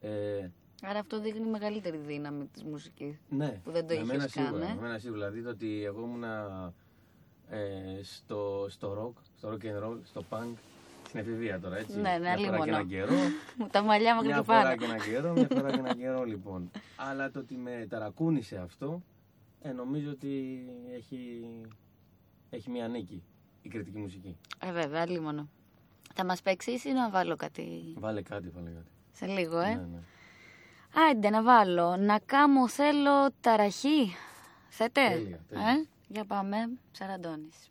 Ε, Άρα αυτό δείχνει μεγαλύτερη δύναμη της μουσικής. ναι, Που δεν το με είχες μένα καν, σίγουρα. ε. Με μένα σίγουρα. Δηλαδή το ότι εγώ ήμουν ε, στο, στο rock, στο rock and roll, στο punk, στην εφηβεία τώρα, έτσι. Ναι, ναι, μια φορά και αλίμονο. έναν καιρό. Μου τα μαλλιά μέχρι Μια και φορά πάνω. και έναν καιρό, μια φορά και έναν καιρό λοιπόν. Αλλά το ότι με ταρακούνησε αυτό, ε, νομίζω ότι έχει, έχει μια νίκη η κριτική μουσική. Ε, βέβαια, άλλη μόνο. Θα μας παίξεις ή να βάλω κάτι; Βάλε κάτι, βάλε κάτι. σε λίγο, ε. Ναι, ναι. Άντε να βάλω. Να κάμω θέλω ταραχή. Θέτε. Τέλεια, τέλεια. Ε; Για πάμε. Σαραντώνης.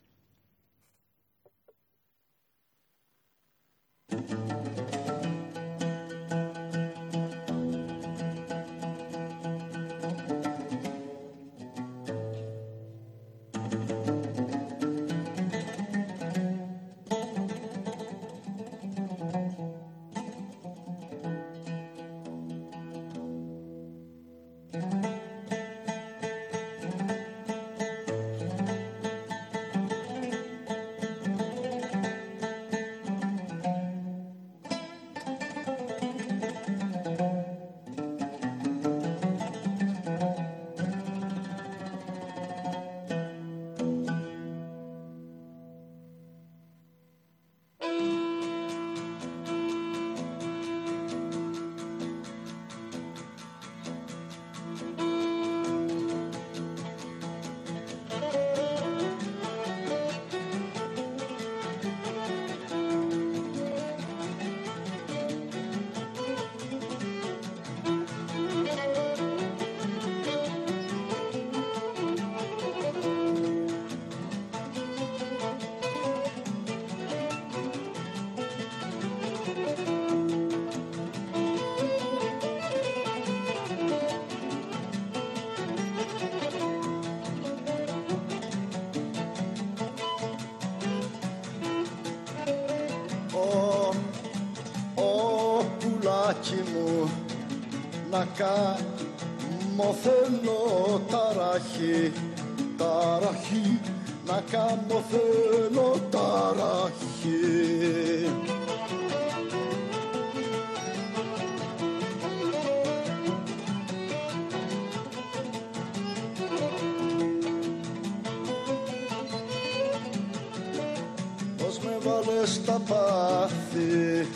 Πώς με βάλες στα πάθη.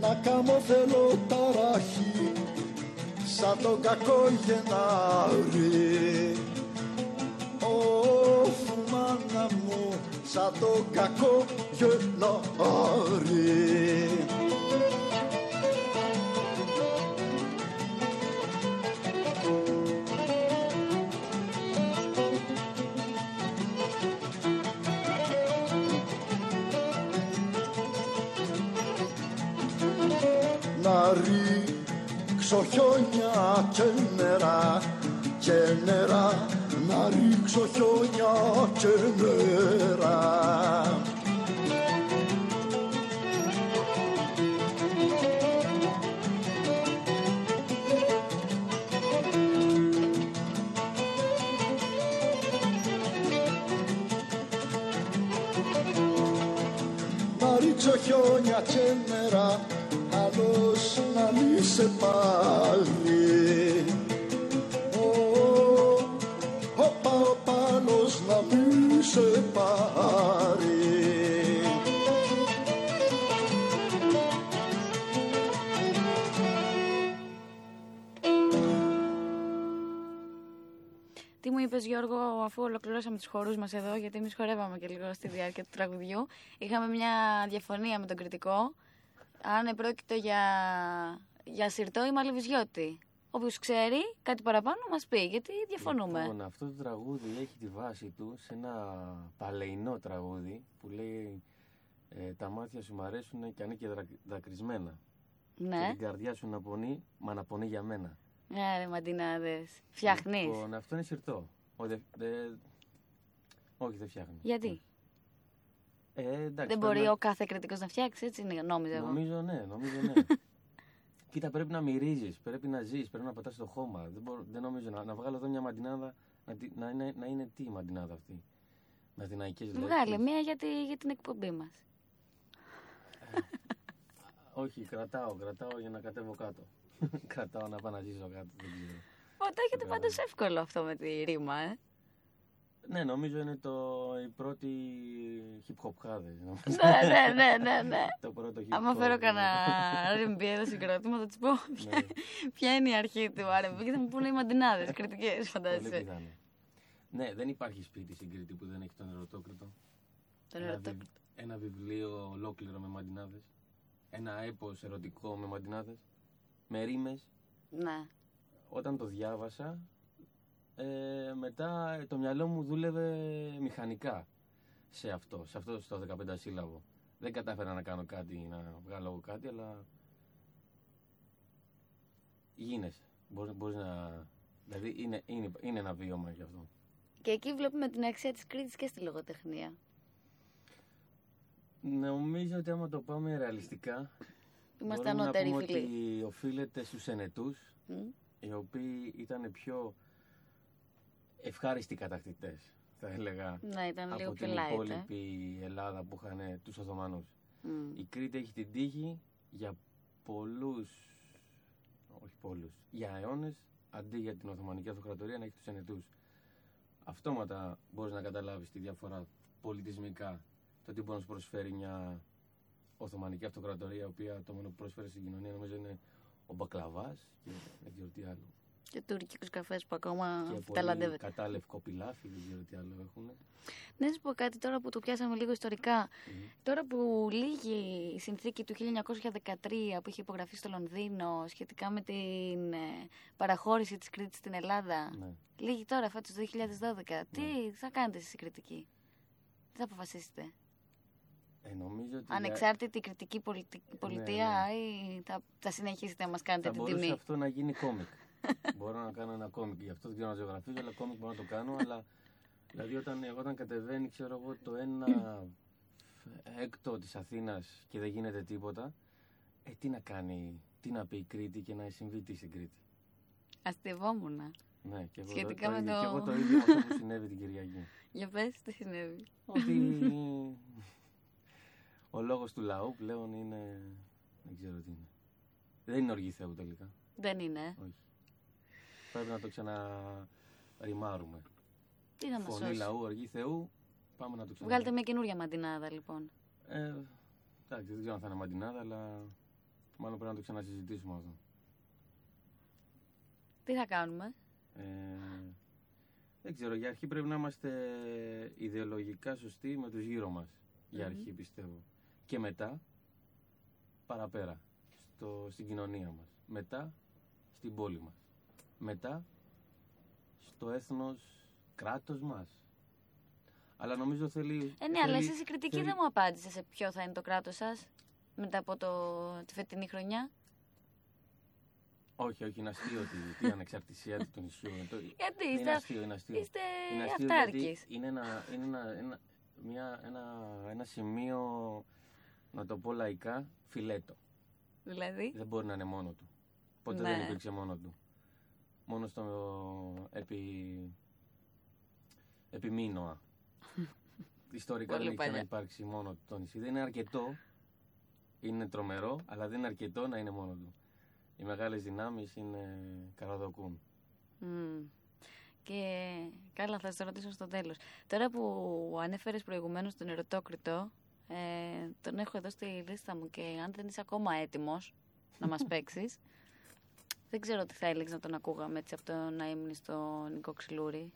Να κάνω θέλω ταράχη Σαν τον κακό Γενάρη. Ω φουμάνα μου Σαν τον κακό Γενάρη ρίξω χιόνια και νερά και νερά να ρίξω χιόνια και νερά Να ρίξω χιόνια και νερά άλλος να μη σε πάει ολοκληρώσαμε τους χορούς μας εδώ, γιατί εμείς χορεύαμε και λίγο στη διάρκεια του τραγουδιού. Είχαμε μια διαφωνία με τον κριτικό. Αν επρόκειτο για, για σιρτό ή μαλιβιζιώτη. Όποιος ξέρει κάτι παραπάνω, μας πει, γιατί διαφωνούμε. Λοιπόν, αυτό το τραγούδι έχει τη βάση του σε ένα παλαιινό τραγούδι που λέει ε, «Τα μάτια σου μ' αρέσουν και αν είναι και δρα- δακρυσμένα και ναι, την καρδιά σου να πονεί, μα να πονεί για μένα». ναι, ρε μαντινάδες. Φτιάχνεις. Λοιπόν, αυτό είναι σιρτό. Ο, δε, δε- όχι, δεν φτιάχνει. Γιατί; Ε, εντάξει, δεν πρέπει μπορεί να- ο κάθε κριτικός να φτιάξει, έτσι είναι, νόμιζα εγώ. Νομίζω ναι, νομίζω ναι. Κοίτα, πρέπει να μυρίζεις, πρέπει να ζεις, πρέπει να πατάς το χώμα. Δεν, μπορώ, δεν νομίζω να, να βγάλω εδώ μια μαντινάδα να, τη- να, είναι, να είναι τι η μαντινάδα αυτή; Με αθηναϊκές λέξεις. Βγάλε μία για, τη- για την εκπομπή μας. Όχι, κρατάω, κρατάω για να κατέβω κάτω. κρατάω να πάω να ζήσω κάτω, δεν ξέρω. Το έχετε πάντως εύκολο αυτό με τη ρήμα, ε. Ναι, νομίζω είναι το, η πρώτη hip hop χάδε. ναι, ναι, ναι, ναι, ναι. το πρώτο hip hop. Άμα φέρω κανένα R&B εδώ συγκρότημα, θα του πω ποια, Ναι. ποια είναι η αρχή του R&B και θα μου πούνε οι μαντινάδες, κριτικές, Πολύ φαντάζεσαι. πιθανό. Ναι, δεν υπάρχει σπίτι στην Κρήτη που δεν έχει τον ερωτόκριτο. Τον Ένα, ερωτώ- βι- ένα βιβλίο ολόκληρο με μαντινάδες. Ένα έπος ερωτικό με μαντινάδες. Με ρήμες. Ναι. Όταν το διάβασα, ε, μετά ε, το μυαλό μου δούλευε μηχανικά σε αυτό, σε αυτό στο 15 σύλλαβο. Δεν κατάφερα να κάνω κάτι, να βγάλω κάτι, αλλά γίνεσαι. Μπορείς, μπορείς να... Δηλαδή είναι, είναι, είναι ένα βίωμα γι' αυτό. Και εκεί βλέπουμε την αξία της Κρήτης και στη λογοτεχνία. Νομίζω ότι άμα το πάμε ρεαλιστικά, Είμαστε μπορούμε ανώτεροι να πούμε φίλοι. ότι οφείλεται στους ενετούς, Μμ. Οι οποίοι ήταν πιο ευχάριστοι κατακτητές, θα έλεγα, Ναι, ήταν λίγο από πιο την light. Ε. υπόλοιπη Ελλάδα που είχαν τους Οθωμανούς. Μμ. Η Κρήτη έχει την τύχη για πολλούς, όχι πολλούς, για αιώνες, αντί για την Οθωμανική Αυτοκρατορία να έχει τους ενετούς. Αυτόματα μπορείς να καταλάβεις τη διαφορά πολιτισμικά, το τι μπορεί να σου προσφέρει μια Οθωμανική Αυτοκρατορία, η οποία το μόνο που προσφέρει στην κοινωνία νομίζω είναι ο μπακλαβάς και δεν ξέρω τι άλλο. Και τουρκικούς καφές που ακόμα και πολύ ταλαντεύεται. κατάλευκο πιλάφι, δεν ξέρω τι άλλο έχουν. Να σου πω κάτι τώρα που το πιάσαμε λίγο ιστορικά. Τώρα που λύγει η συνθήκη του 1913 που είχε υπογραφεί στο Λονδίνο σχετικά με την ε, παραχώρηση της Κρήτης στην Ελλάδα. Ναι. Λύγει τώρα, φέτος το 2012. Τι θα κάνετε εσείς οι κριτικοί. Τι θα αποφασίσετε; Ε, νομίζω ότι Ανεξάρτητη κριτική πολιτι- πολιτεία ή θα, θα συνεχίσετε να μας κάνετε θα την μπορούσε τιμή. αυτό να γίνει κόμικ. μπορώ να κάνω ένα κόμικ. Γι' αυτό δεν ξέρω να ζωγραφίζω, αλλά κόμικ μπορώ να το κάνω. αλλά δηλαδή όταν, όταν κατεβαίνει, ξέρω εγώ, το ένα έκτο της Αθήνας και δεν γίνεται τίποτα, ε, τι να κάνει, τι να πει η Κρήτη και να συμβεί τι στην Κρήτη. Αστευόμουν. Ναι, και εγώ, Σχετικά το, με ίδιο, το- και εγώ το ίδιο με αυτό που συνέβη την Κυριακή. Για πες, τι συνέβη. Ότι ο λόγος του λαού πλέον είναι, δεν ξέρω τι είναι. Δεν είναι οργή Θεού τελικά. Δεν είναι. ε. Όχι. Πρέπει να το ξαναριμάρουμε. Τι θα μας Φωνή σώσει. λαού, οργή Θεού. Πάμε να το ξανα. Βγάλτε μια καινούρια μαντινάδα λοιπόν. Ε, εντάξει, δεν ξέρω αν θα είναι μαντινάδα, αλλά μάλλον πρέπει να το ξανασυζητήσουμε αυτό. Τι θα κάνουμε; Ε, δεν ξέρω, για αρχή πρέπει να είμαστε ιδεολογικά σωστοί με τους γύρω μας. Για αρχή πιστεύω. Και μετά, παραπέρα, στο, στην κοινωνία μας. Μετά, στην πόλη μας. Μετά, στο έθνος κράτος μας. Αλλά νομίζω θέλει... Ε, ναι, αλλά θέλει- εσείς η κριτική θέλει- δεν μου απάντησε σε ποιο θα είναι το κράτος σας μετά από το, τη φετινή χρονιά. Όχι, όχι, είναι αστείο τη, τη ανεξαρτησία του νησιού. Είναι το- Γιατί είναι είστε, αστείο, είναι αστείο. είστε Είναι αστείο αυτάρκης. γιατί είναι ένα, είναι ένα, ένα, μια, ένα, ένα σημείο, να το πω λαϊκά, φιλέτο. Δηλαδή; Δεν μπορεί να είναι μόνο του. Ποτέ Ναι. δεν υπήρξε μόνο του. Μόνο στο επί, επιμήνοα. Ιστορικά Πολύ δεν έχει παλιά. να υπάρξει μόνο το νησί. Δεν είναι αρκετό είναι τρομερό, αλλά δεν είναι αρκετό να είναι μόνο του. Οι μεγάλες δυνάμεις είναι καραδοκούν. Μμ. Και καλά, θα σε ρωτήσω στο τέλος. Τώρα που ανέφερες προηγουμένως τον ερωτόκριτο, ε, τον έχω εδώ στη λίστα μου και αν δεν είσαι ακόμα έτοιμος να μας παίξεις, δεν ξέρω τι θα έλεγες να τον ακούγαμε έτσι από το να ήμουν στο Νικό Ξυλούρι.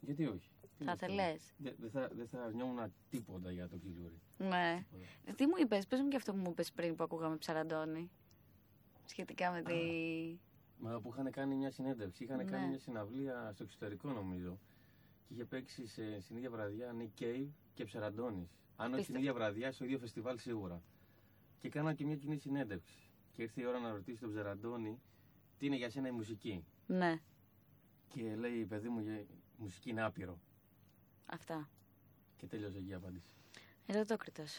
Γιατί όχι; Τι Θα να κάνω. θέλες; Δεν δεν θα, δεν θα αρνιόμουν τίποτα για το κυλούρι. Ναι. Τι μου είπες, πες μου και αυτό που μου είπες πριν που ακούγαμε Ψαραντώνη. Σχετικά με τη... Μα που είχαν κάνει μια συνέντευξη, είχαν Ναι. κάνει μια συναυλία στο εξωτερικό νομίζω. Και είχε παίξει σε, στην ίδια βραδιά Nick Cave και Ψεραντώνης. Αν όχι την Απίστευτο. ίδια βραδιά, στο ίδιο φεστιβάλ σίγουρα. Και κάναν και μια κοινή συνέντευξη. Και ήρθε η ώρα να ρωτήσει τον Ψεραντώνη τι είναι για σένα η μουσική. Ναι, Και λέει, παιδί μου, η μουσική είναι άπειρο. αυτά. Και τέλειωσε εκεί η απάντηση. Ερωτόκριτος. Τ'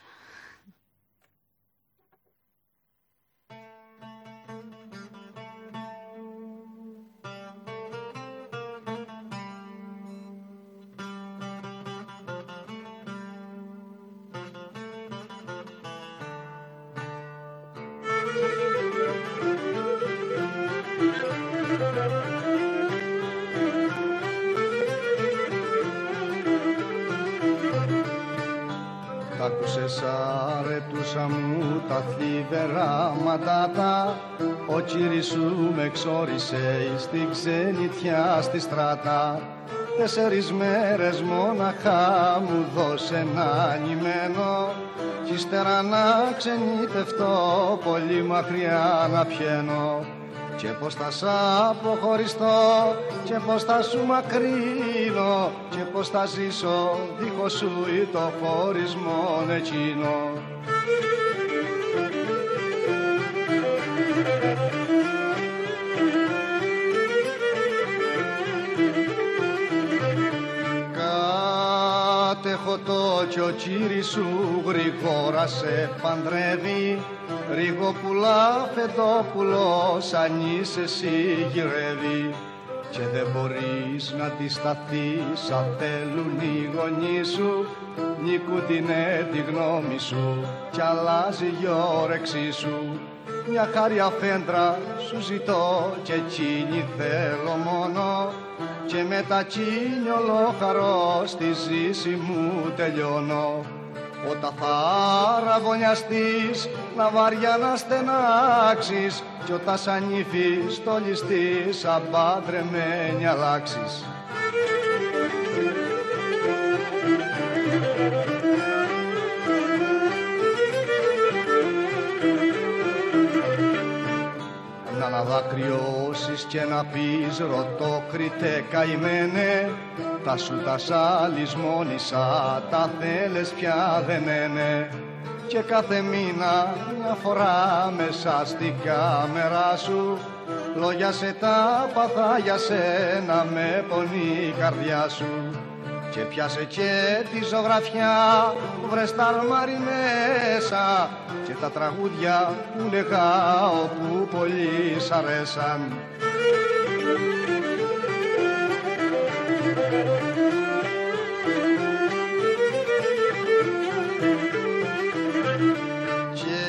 θλιβερά μαντάτα Ο κύρις σου με εξόρισε στην ξενιτιά στη στράτα. Τέσσερις μέρες μόναχα μου δώσε ένα νημένο Κι ύστερα να ξενιτευτώ πολύ μακριά να πιένω. Και πως θα σ' αποχωριστώ και πως θα σου μακρύνω. Και πως θα ζήσω δίχως σου ή το χωρισμό εκείνο. Κάτεχω το κι ο κύρις σου γρήγορα σε παντρεύει. Ρίγοπουλα φετόπουλο σαν είσαι εσύ γυρεύει. Και δεν μπορείς να τη σταθείς αν θέλουν οι γονείς σου. Νικούν την ε, τη γνώμη σου κι αλλάζει η όρεξή σου μια χάρια φέντρα σου ζητώ και εκείνη θέλω μόνο και με τα κίνη ολόχαρο στη ζήση μου τελειώνω όταν θα αραβωνιαστείς να βαριά να στενάξεις κι όταν σαν νύφη στολιστείς σαν παντρεμένη αλλάξεις. Να αναδακριώσεις και να πεις ρωτόκριτε καημένε τα σου τα σαλισμόνισα τα θέλες πια δεν είναι και κάθε μήνα μια φορά μέσα στην κάμερα σου λόγια σε τα παθά για σένα με πονεί η καρδιά σου και πιάσε και τη ζωγραφιά που βρες τα αρμάρι μέσα και τα τραγούδια που λέγαω που πολύ σ' αρέσαν. Και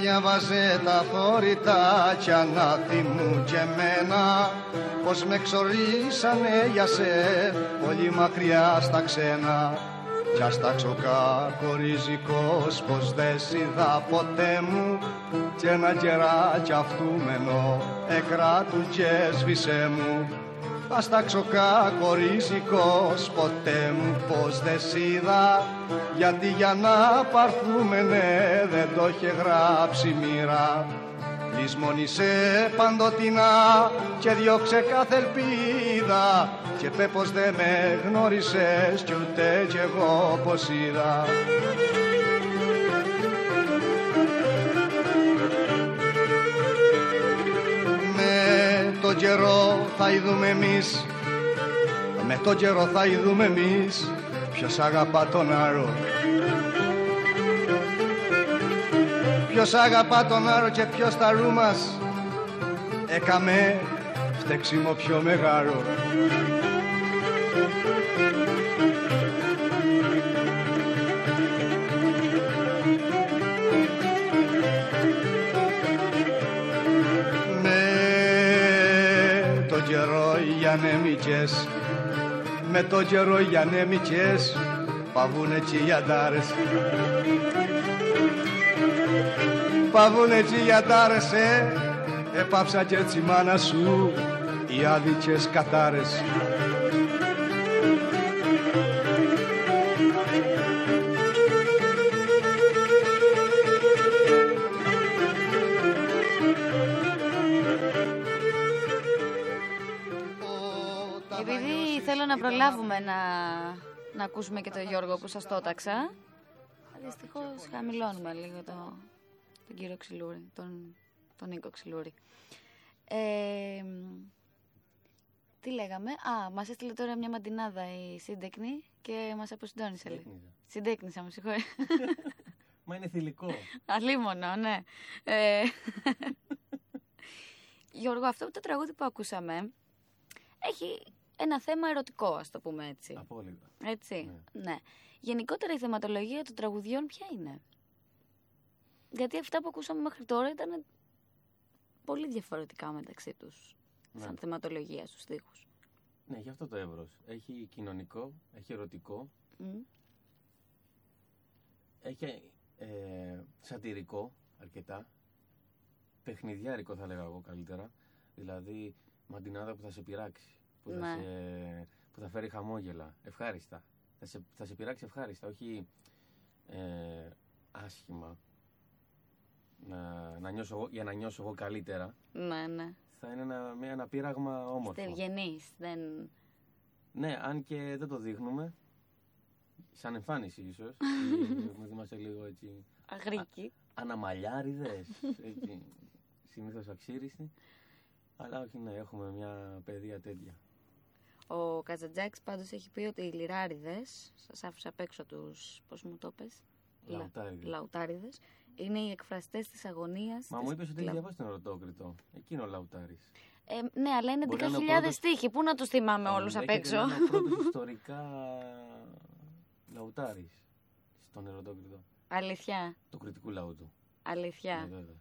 διάβαζε τα θόρυτα κι ανάθυμου και μένα πως με ξορίσανε για σε πολύ μακριά στα ξένα. Κι ας τάξω κοριζικός πως δεν σ' είδα ποτέ μου. Κι ένα κεράκι αυτούμενο εκράτου και σβήσε μου. Ας τάξω κοριζικός ποτέ μου πως δεν σ' είδα. Γιατί για να πάρθουμε ναι δεν το είχε γράψει μοίρα Λυσμονήσε παντοτινά και διώξε κάθε ελπίδα και πέ πως δεν με γνώρισες κι ούτε κι εγώ πως είδα. Με το καιρό θα είδουμε εμείς με το καιρό θα είδουμε εμείς ποιος αγαπά τον άλλο Ποιος αγαπά τον άλλο και ποιος τα ρού μας Έκαμε φταίξιμο πιο μεγάλο. Ναι, με τον καιρό για ναι νεμικές Με τον καιρό για ναι νεμικές Παβούνε και οι παβούνε και οι αντάρες ε, επάψα και έτσι μάνα σου οι άδικες κατάρες. Επειδή θέλω να προλάβουμε να, να ακούσουμε και τον Γιώργο που σας το τάξα, δυστυχώς χαμηλώνουμε λίγο το, τον κύριο Ξυλούρη, τον, τον Νίκο Ξυλούρη. Ε, τι λέγαμε, α, μας έστειλε τώρα μια μαντινάδα η σύντεκνη και μας αποσυντώνησε λίγο. Τέχνηζα. Συντέκνησα, μου συγχωρεί. Μα είναι θηλυκό. Αλίμονο, ναι. Ε, Γιώργο, αυτό το τραγούδι που ακούσαμε έχει ένα θέμα ερωτικό, ας το πούμε έτσι. Απόλυτα. Έτσι, ναι. Γενικότερα η θεματολογία των τραγουδιών ποια είναι; Γιατί αυτά που ακούσαμε μέχρι τώρα ήταν πολύ διαφορετικά μεταξύ τους. Ναι. Σαν θεματολογία στους στίχους. Ναι, γι' αυτό το εύρος. Έχει κοινωνικό, έχει ερωτικό, Μμ. έχει ε, σατυρικό αρκετά, παιχνιδιάρικο θα λέγα εγώ καλύτερα, δηλαδή μαντινάδα που θα σε πειράξει, που, θα, Ναι. σε, που θα φέρει χαμόγελα, ευχάριστα. Θα σε, θα σε πειράξει ευχάριστα, όχι ε, άσχημα. Να, να νιώσω εγώ, για να νιώσω εγώ καλύτερα, Ναι, ναι. θα είναι ένα, μια, ένα πείραγμα όμορφο. Είστε ευγενείς, δεν... Ναι, αν και δεν το δείχνουμε, σαν εμφάνιση ίσως, ή είμαστε λίγο έτσι Αγρίκοι. αναμαλιάριδες, έτσι, συνήθως αξίριστοι. Αλλά όχι, ναι, έχουμε μια παιδεία τέτοια. Ο Καζατζάκης πάντως έχει πει ότι οι λιράριδες, σας άφησα απ' έξω τους, πώς μου το πες, Λα- Λαουτάριδες. λαουτάριδες, είναι οι εκφραστές της αγωνίας. Μα της μου είπες ότι έχει λα- διαβάσει τον Ερωτόκριτο. Εκείνο ο Λαουτάρης. Ε, ναι, αλλά είναι Μπορεί να είναι ο 10.000 πρώτος- στίχοι. Πού να τους θυμάμαι όλους απ' Ενδέχεται έξω; να είναι ο πρώτος ιστορικά Λαουτάρης στον Ερωτόκριτο. Αλήθεια. Του κριτικού λαού του. Αλήθεια. Ναι, βέβαια.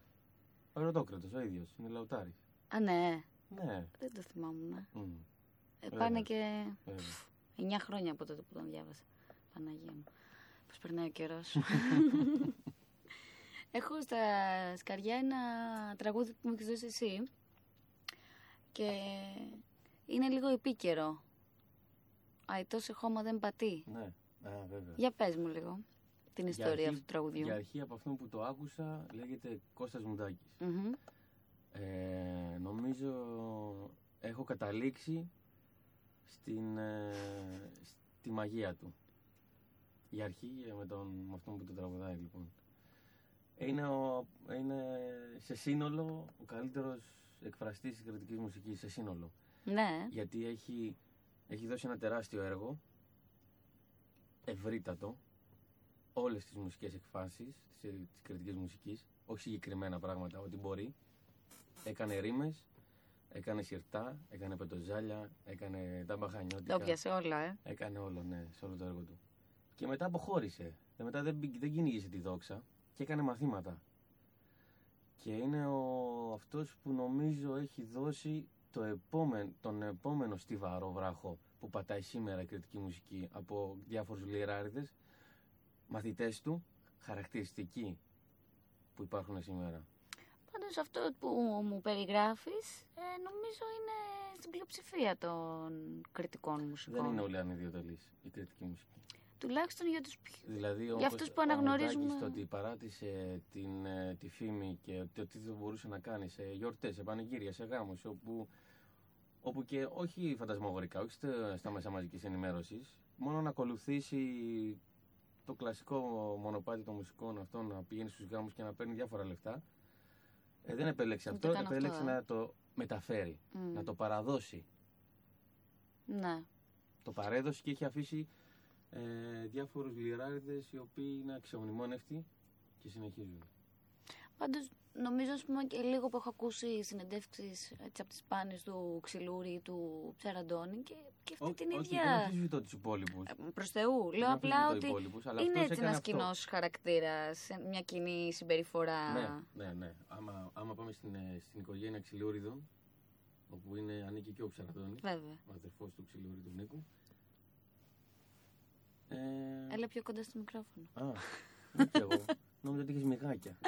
Ο Ερωτόκριτος ο ίδιος, είναι Λαουτάρης. Α, ναι. Ναι. Δεν το θυμάμαι. Μμ, Ε, Βέβαια. Πάνε και βέβαια. 9 χρόνια από τότε που τον διάβασα. Παναγία μου. Πώς περνάει ο καιρός. Έχω στα σκαριά ένα τραγούδι που μου έχεις δώσει εσύ και είναι λίγο επίκαιρο. Αιτό σε χώμα δεν πατεί. Ναι, α, βέβαια. Για πες μου λίγο την Για ιστορία αρχή- αυτού του τραγουδιού. Για αρχή από αυτόν που το άκουσα λέγεται Κώστας Μουντάκης. Μμμ. Ε, νομίζω έχω καταλήξει στην, ε, στη μαγεία του. Η αρχή ε, με, τον, με αυτόν που το τραγουδάει λοιπόν. Είναι, ο, είναι σε σύνολο ο καλύτερος εκφραστής της κριτικής μουσικής, σε σύνολο. Ναι. Γιατί έχει, έχει δώσει ένα τεράστιο έργο, ευρύτατο, όλες τις μουσικές εκφάσεις της, της κριτικής μουσικής, όχι συγκεκριμένα πράγματα, ό,τι μπορεί. Έκανε ρήμες, έκανε σιρτά, έκανε πετοζάλια, έκανε τα μπαχανιώτικα. Το πιάσε όλα, ε. Έκανε όλο, ναι, σε όλο το έργο του. Και μετά αποχώρησε. Και μετά δεν, μπη- δεν κυνήγησε τη δόξα και έκανε μαθήματα. Και είναι ο, αυτός που νομίζω έχει δώσει το επόμενο, τον επόμενο στιβαρό βράχο που πατάει σήμερα η κριτική μουσική από διάφορους λιράριδες, μαθητές του, χαρακτηριστικοί που υπάρχουν σήμερα. Πάντως αυτό που μου περιγράφεις ε, νομίζω είναι στην πλειοψηφία των κριτικών μουσικών. Δεν είναι όλοι ανιδιοτελείς η κριτική μουσική. Τουλάχιστον για τους πιο... Δηλαδή, Για όπως αυτούς που ο αναγνωρίζουμε- Μοντάκης το ότι παράτησε την, ε, τη φήμη και ότι, ότι δεν μπορούσε να κάνει σε γιορτές, σε πανηγύρια, σε γάμους, όπου, όπου και όχι φαντασμογορικά, όχι στα, στα μέσα μαζικής ενημέρωσης, μόνο να ακολουθήσει το κλασικό μονοπάτι των μουσικών αυτών, να πηγαίνει στους γάμους και να παίρνει διάφορα λεφτά. Ε, δεν επέλεξε Δεν το αυτό, κάνω επέλεξε αυτό, ε. να το μεταφέρει, Μμ. να το παραδώσει. Ναι. Το παρέδωσε και έχει αφήσει ε, διάφορους λιράριδες οι οποίοι είναι αξιομνημόνευτοι και συνεχίζουν. Πάντως νομίζω ας πούμε και λίγο που έχω ακούσει συνεντεύξεις έτσι, από τις πάνες του Ξυλούρη του Ψαραντώνη και, και αυτή Ό- την όχι, ίδια... δεν αμφισβητώ τους υπόλοιπους. Ε, Προς Θεού. Λέω Δεν απλά αμφισβητώ ότι υπόλοιπους, αλλά είναι αυτός έτσι έκανε ένας αυτό. κοινός χαρακτήρας, μια κοινή συμπεριφορά. Ναι, ναι, ναι. Άμα, άμα πάμε στην, ε, στην οικογένεια Ξυλούριδων, όπου είναι, ανήκει και ο Ψαρδόνης, Βέβαια. ο αδερφός του Ξυλούρη του Νίκου. Ε, Έλα πιο κοντά στο μικρόφωνο. Α, όχι εγώ. Νόμιζα ότι είχες μυγάκια.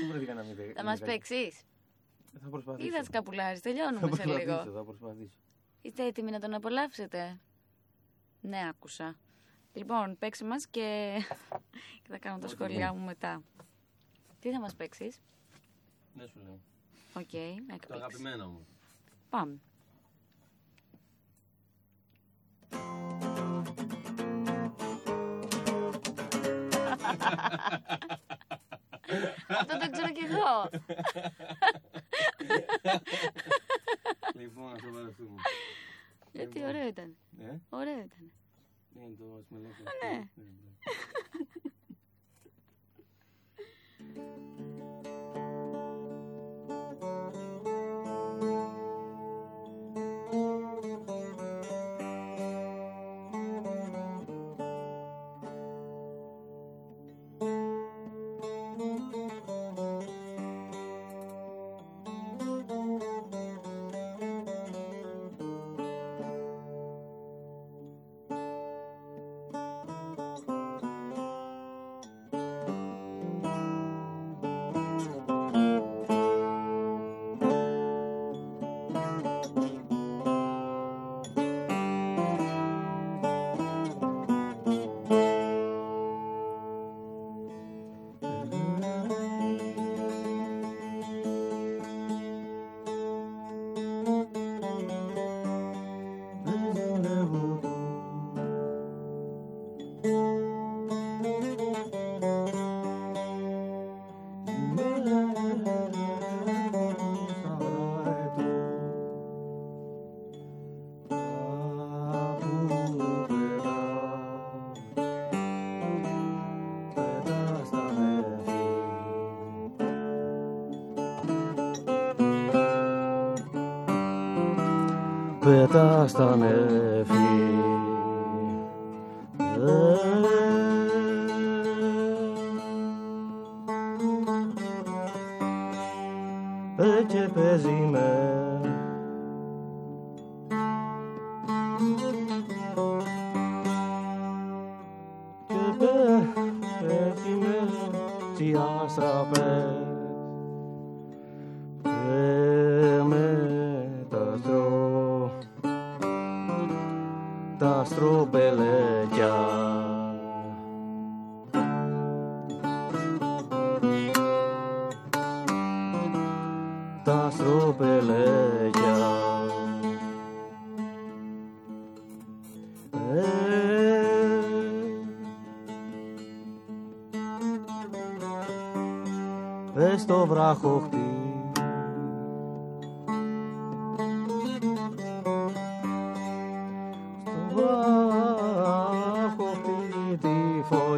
Πού βρέθηκα να μην δε- Θα μας μυγάκια; παίξεις Θα προσπαθήσω. ή θα σκαπουλάρεις. Θα Τελειώνουμε σε προσπαθήσω, λίγο. θα προσπαθήσω. Είστε έτοιμοι να τον απολαύσετε; Ναι, άκουσα. Λοιπόν, παίξε μας και, και θα κάνω τα Ό,τι σχόλιά είναι. μου μετά. Τι θα μας παίξεις; Δεν σου λέω. Οκ, Το έκπληξη. αγαπημένο μου. Πάμε. Αυτό το ξέρω κι εγώ. λοιπόν, να σοβαρευτούμε. Γιατί ωραίο ήταν. Ε, Ωραίο ήταν. είναι το σμελόφωνο. ναι. Πετά στα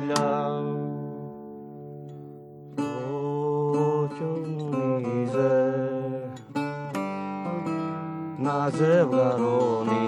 τη φωλιά το χιονίζε να ζευγαρώνει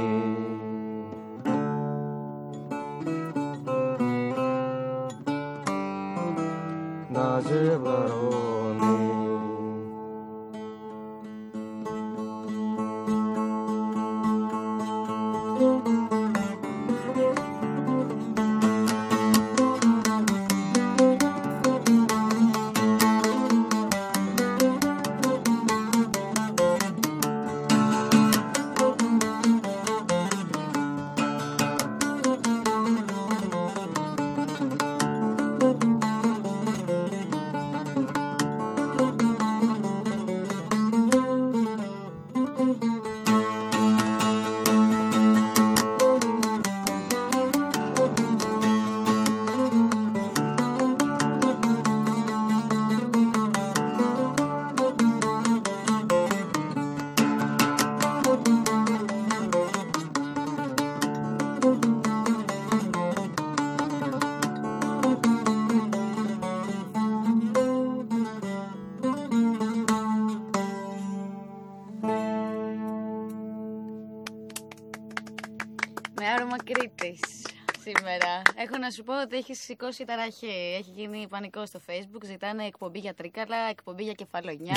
έχει σηκώσει ταραχή. Έχει γίνει πανικό στο facebook. Ζητάνε εκπομπή για τρίκαλα, εκπομπή για κεφαλονιά.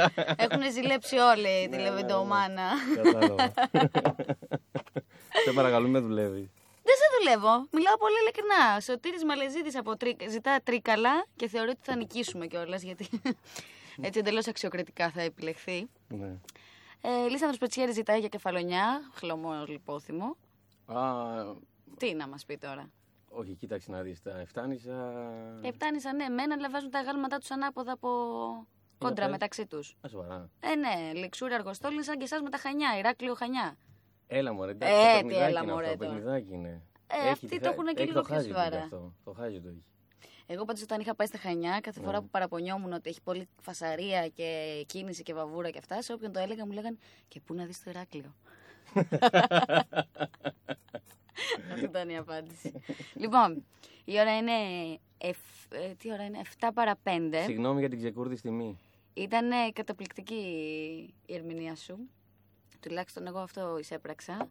Έχουν ζηλέψει όλοι τη λεβεντομάνα. Κατάλαβα. Σε παρακαλούμε, δουλεύει. Δεν σε δουλεύω. Μιλάω πολύ ειλικρινά. Σωτήρης Μαλεζίδης από τρί... ζητά τρίκαλα και θεωρεί ότι θα νικήσουμε κιόλας γιατί έτσι εντελώς αξιοκριτικά θα επιλεχθεί. Ναι. Ε, Λίσανδρος Πετσιέρη ζητάει για κεφαλονιά, χλωμό λιπόθυμο. Α, Τι να μας πει τώρα. Όχι, κοίταξε να δεις, τα εφτάνησα... Επτάνησα, ναι, μένα αλλά βάζουν τα γάλματά τους ανάποδα από κόντρα πες. μεταξύ τους. Α, σοβαρά. Ε, ναι, λεξούρι αργοστόλη σαν και εσάς με τα χανιά, Ηράκλειο χανιά. Έλα μωρέ, Ε, εντάξει, το τι παιχνιδάκι έλα, είναι μωρέ, αυτό, τώρα. παιχνιδάκι είναι. Ε, Έχει αυτοί τη το χα- έχουν και έχει λίγο το πιο χάζι του σοβαρά. κι αυτό. Το χάζι το έχει. Εγώ πάντως όταν είχα πάει στα Χανιά, κάθε φορά Ναι. που παραπονιόμουν ότι έχει πολύ φασαρία και κίνηση και βαβούρα και αυτά, σε όποιον το έλεγα μου λέγανε και πού να δεις το Ηράκλειο; Αυτή ήταν η απάντηση. λοιπόν, η ώρα είναι. εφ- ε, τι ώρα είναι, 7 παρα 5. Συγγνώμη για την ξεκούρδη τιμή. Ήταν ε, καταπληκτική η ερμηνεία σου. Τουλάχιστον εγώ αυτό εισέπραξα.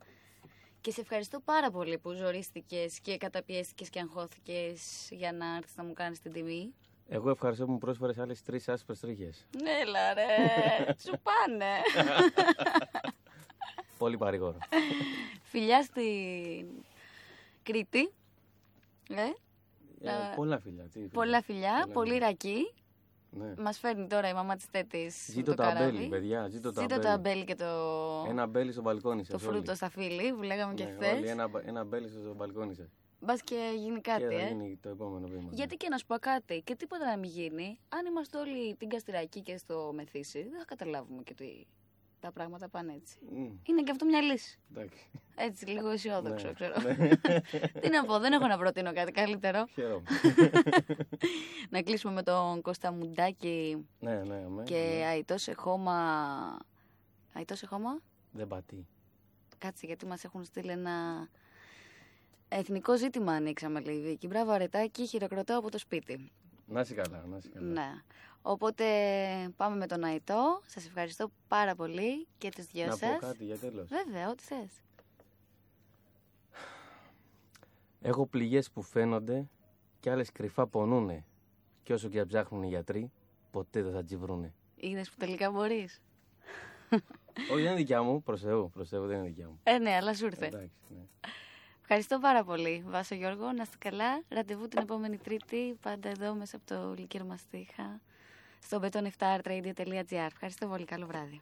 Και σε ευχαριστώ πάρα πολύ που ζορίστηκες και καταπιέστηκες και αγχώθηκες για να έρθεις να μου κάνεις την τιμή. Εγώ ευχαριστώ που μου πρόσφερες άλλες τρεις άσπρες τρίχες. Έλα ρε, σου πάνε. Πολύ παρήγορο. Φιλιά στην Κρήτη. Ε, Ε, πολλά φιλιά. τι φιλιά. πολλά φιλιά, Πολλά πολύ φιλιά. ρακή. Ναι. Μας φέρνει τώρα η μαμά της τέτης Ζήτω το το καράβι. αμπέλι, παιδιά. Ζήτω το Ζήτω το αμπέλι. αμπέλι και το, Ένα μπέλι στο μπαλκόνι σας. το φρούτο στα φίλη που λέγαμε και Ναι, χθες. όλοι ένα, ένα μπέλι στο μπαλκόνι σας. Μπας και γίνει κάτι, και θα ε. γίνει το επόμενο βήμα. Γιατί και να σου πω κάτι, και τίποτα να μην γίνει, αν είμαστε όλοι την Καστριακή και στο Μεθύσι, δεν θα καταλάβουμε και ότι τα πράγματα πάνε έτσι. Μμ, Είναι και αυτό μια λύση. εντάξει. Έτσι, λίγο αισιόδοξο, Ναι, ξέρω. ναι. Τι να πω, δεν έχω να προτείνω κάτι καλύτερο. Χαίρομαι. να κλείσουμε με τον Κώστα Μουντάκη ναι, ναι, αμέ, και ναι. Αϊτός σε χώμα. Αϊτός σε χώμα; Δεν πατεί. Κάτσε, γιατί μας έχουν στείλει ένα εθνικό ζήτημα. Ανοίξαμε λέει η Βίκη. Μπράβο, αρετάκι, χειροκροτάω από το σπίτι. Να είσαι καλά, να είσαι καλά. Ναι. Οπότε πάμε με τον Αϊτό. Σας ευχαριστώ πάρα πολύ και τους δυο να σας. πω κάτι για τέλος. Βέβαια, ό,τι θες. Έχω πληγές που φαίνονται και άλλες κρυφά πονούνε. Και όσο και αν ψάχνουν οι γιατροί, ποτέ δεν θα τις βρούνε. Είδες που τελικά μπορείς. Όχι, δεν είναι δικιά μου, προς Θεού, προς Θεού δεν είναι δικιά μου. Ε, ναι, αλλά σου ήρθε. Εντάξει, ναι. Ευχαριστώ πάρα πολύ. Βάσο Γιώργο, να είστε καλά. Ραντεβού την επόμενη Τρίτη, πάντα εδώ μέσα από το Λυκείο Μαστίχα, στο beton7artradio.gr. Ευχαριστώ πολύ. Καλό βράδυ.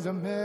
resume.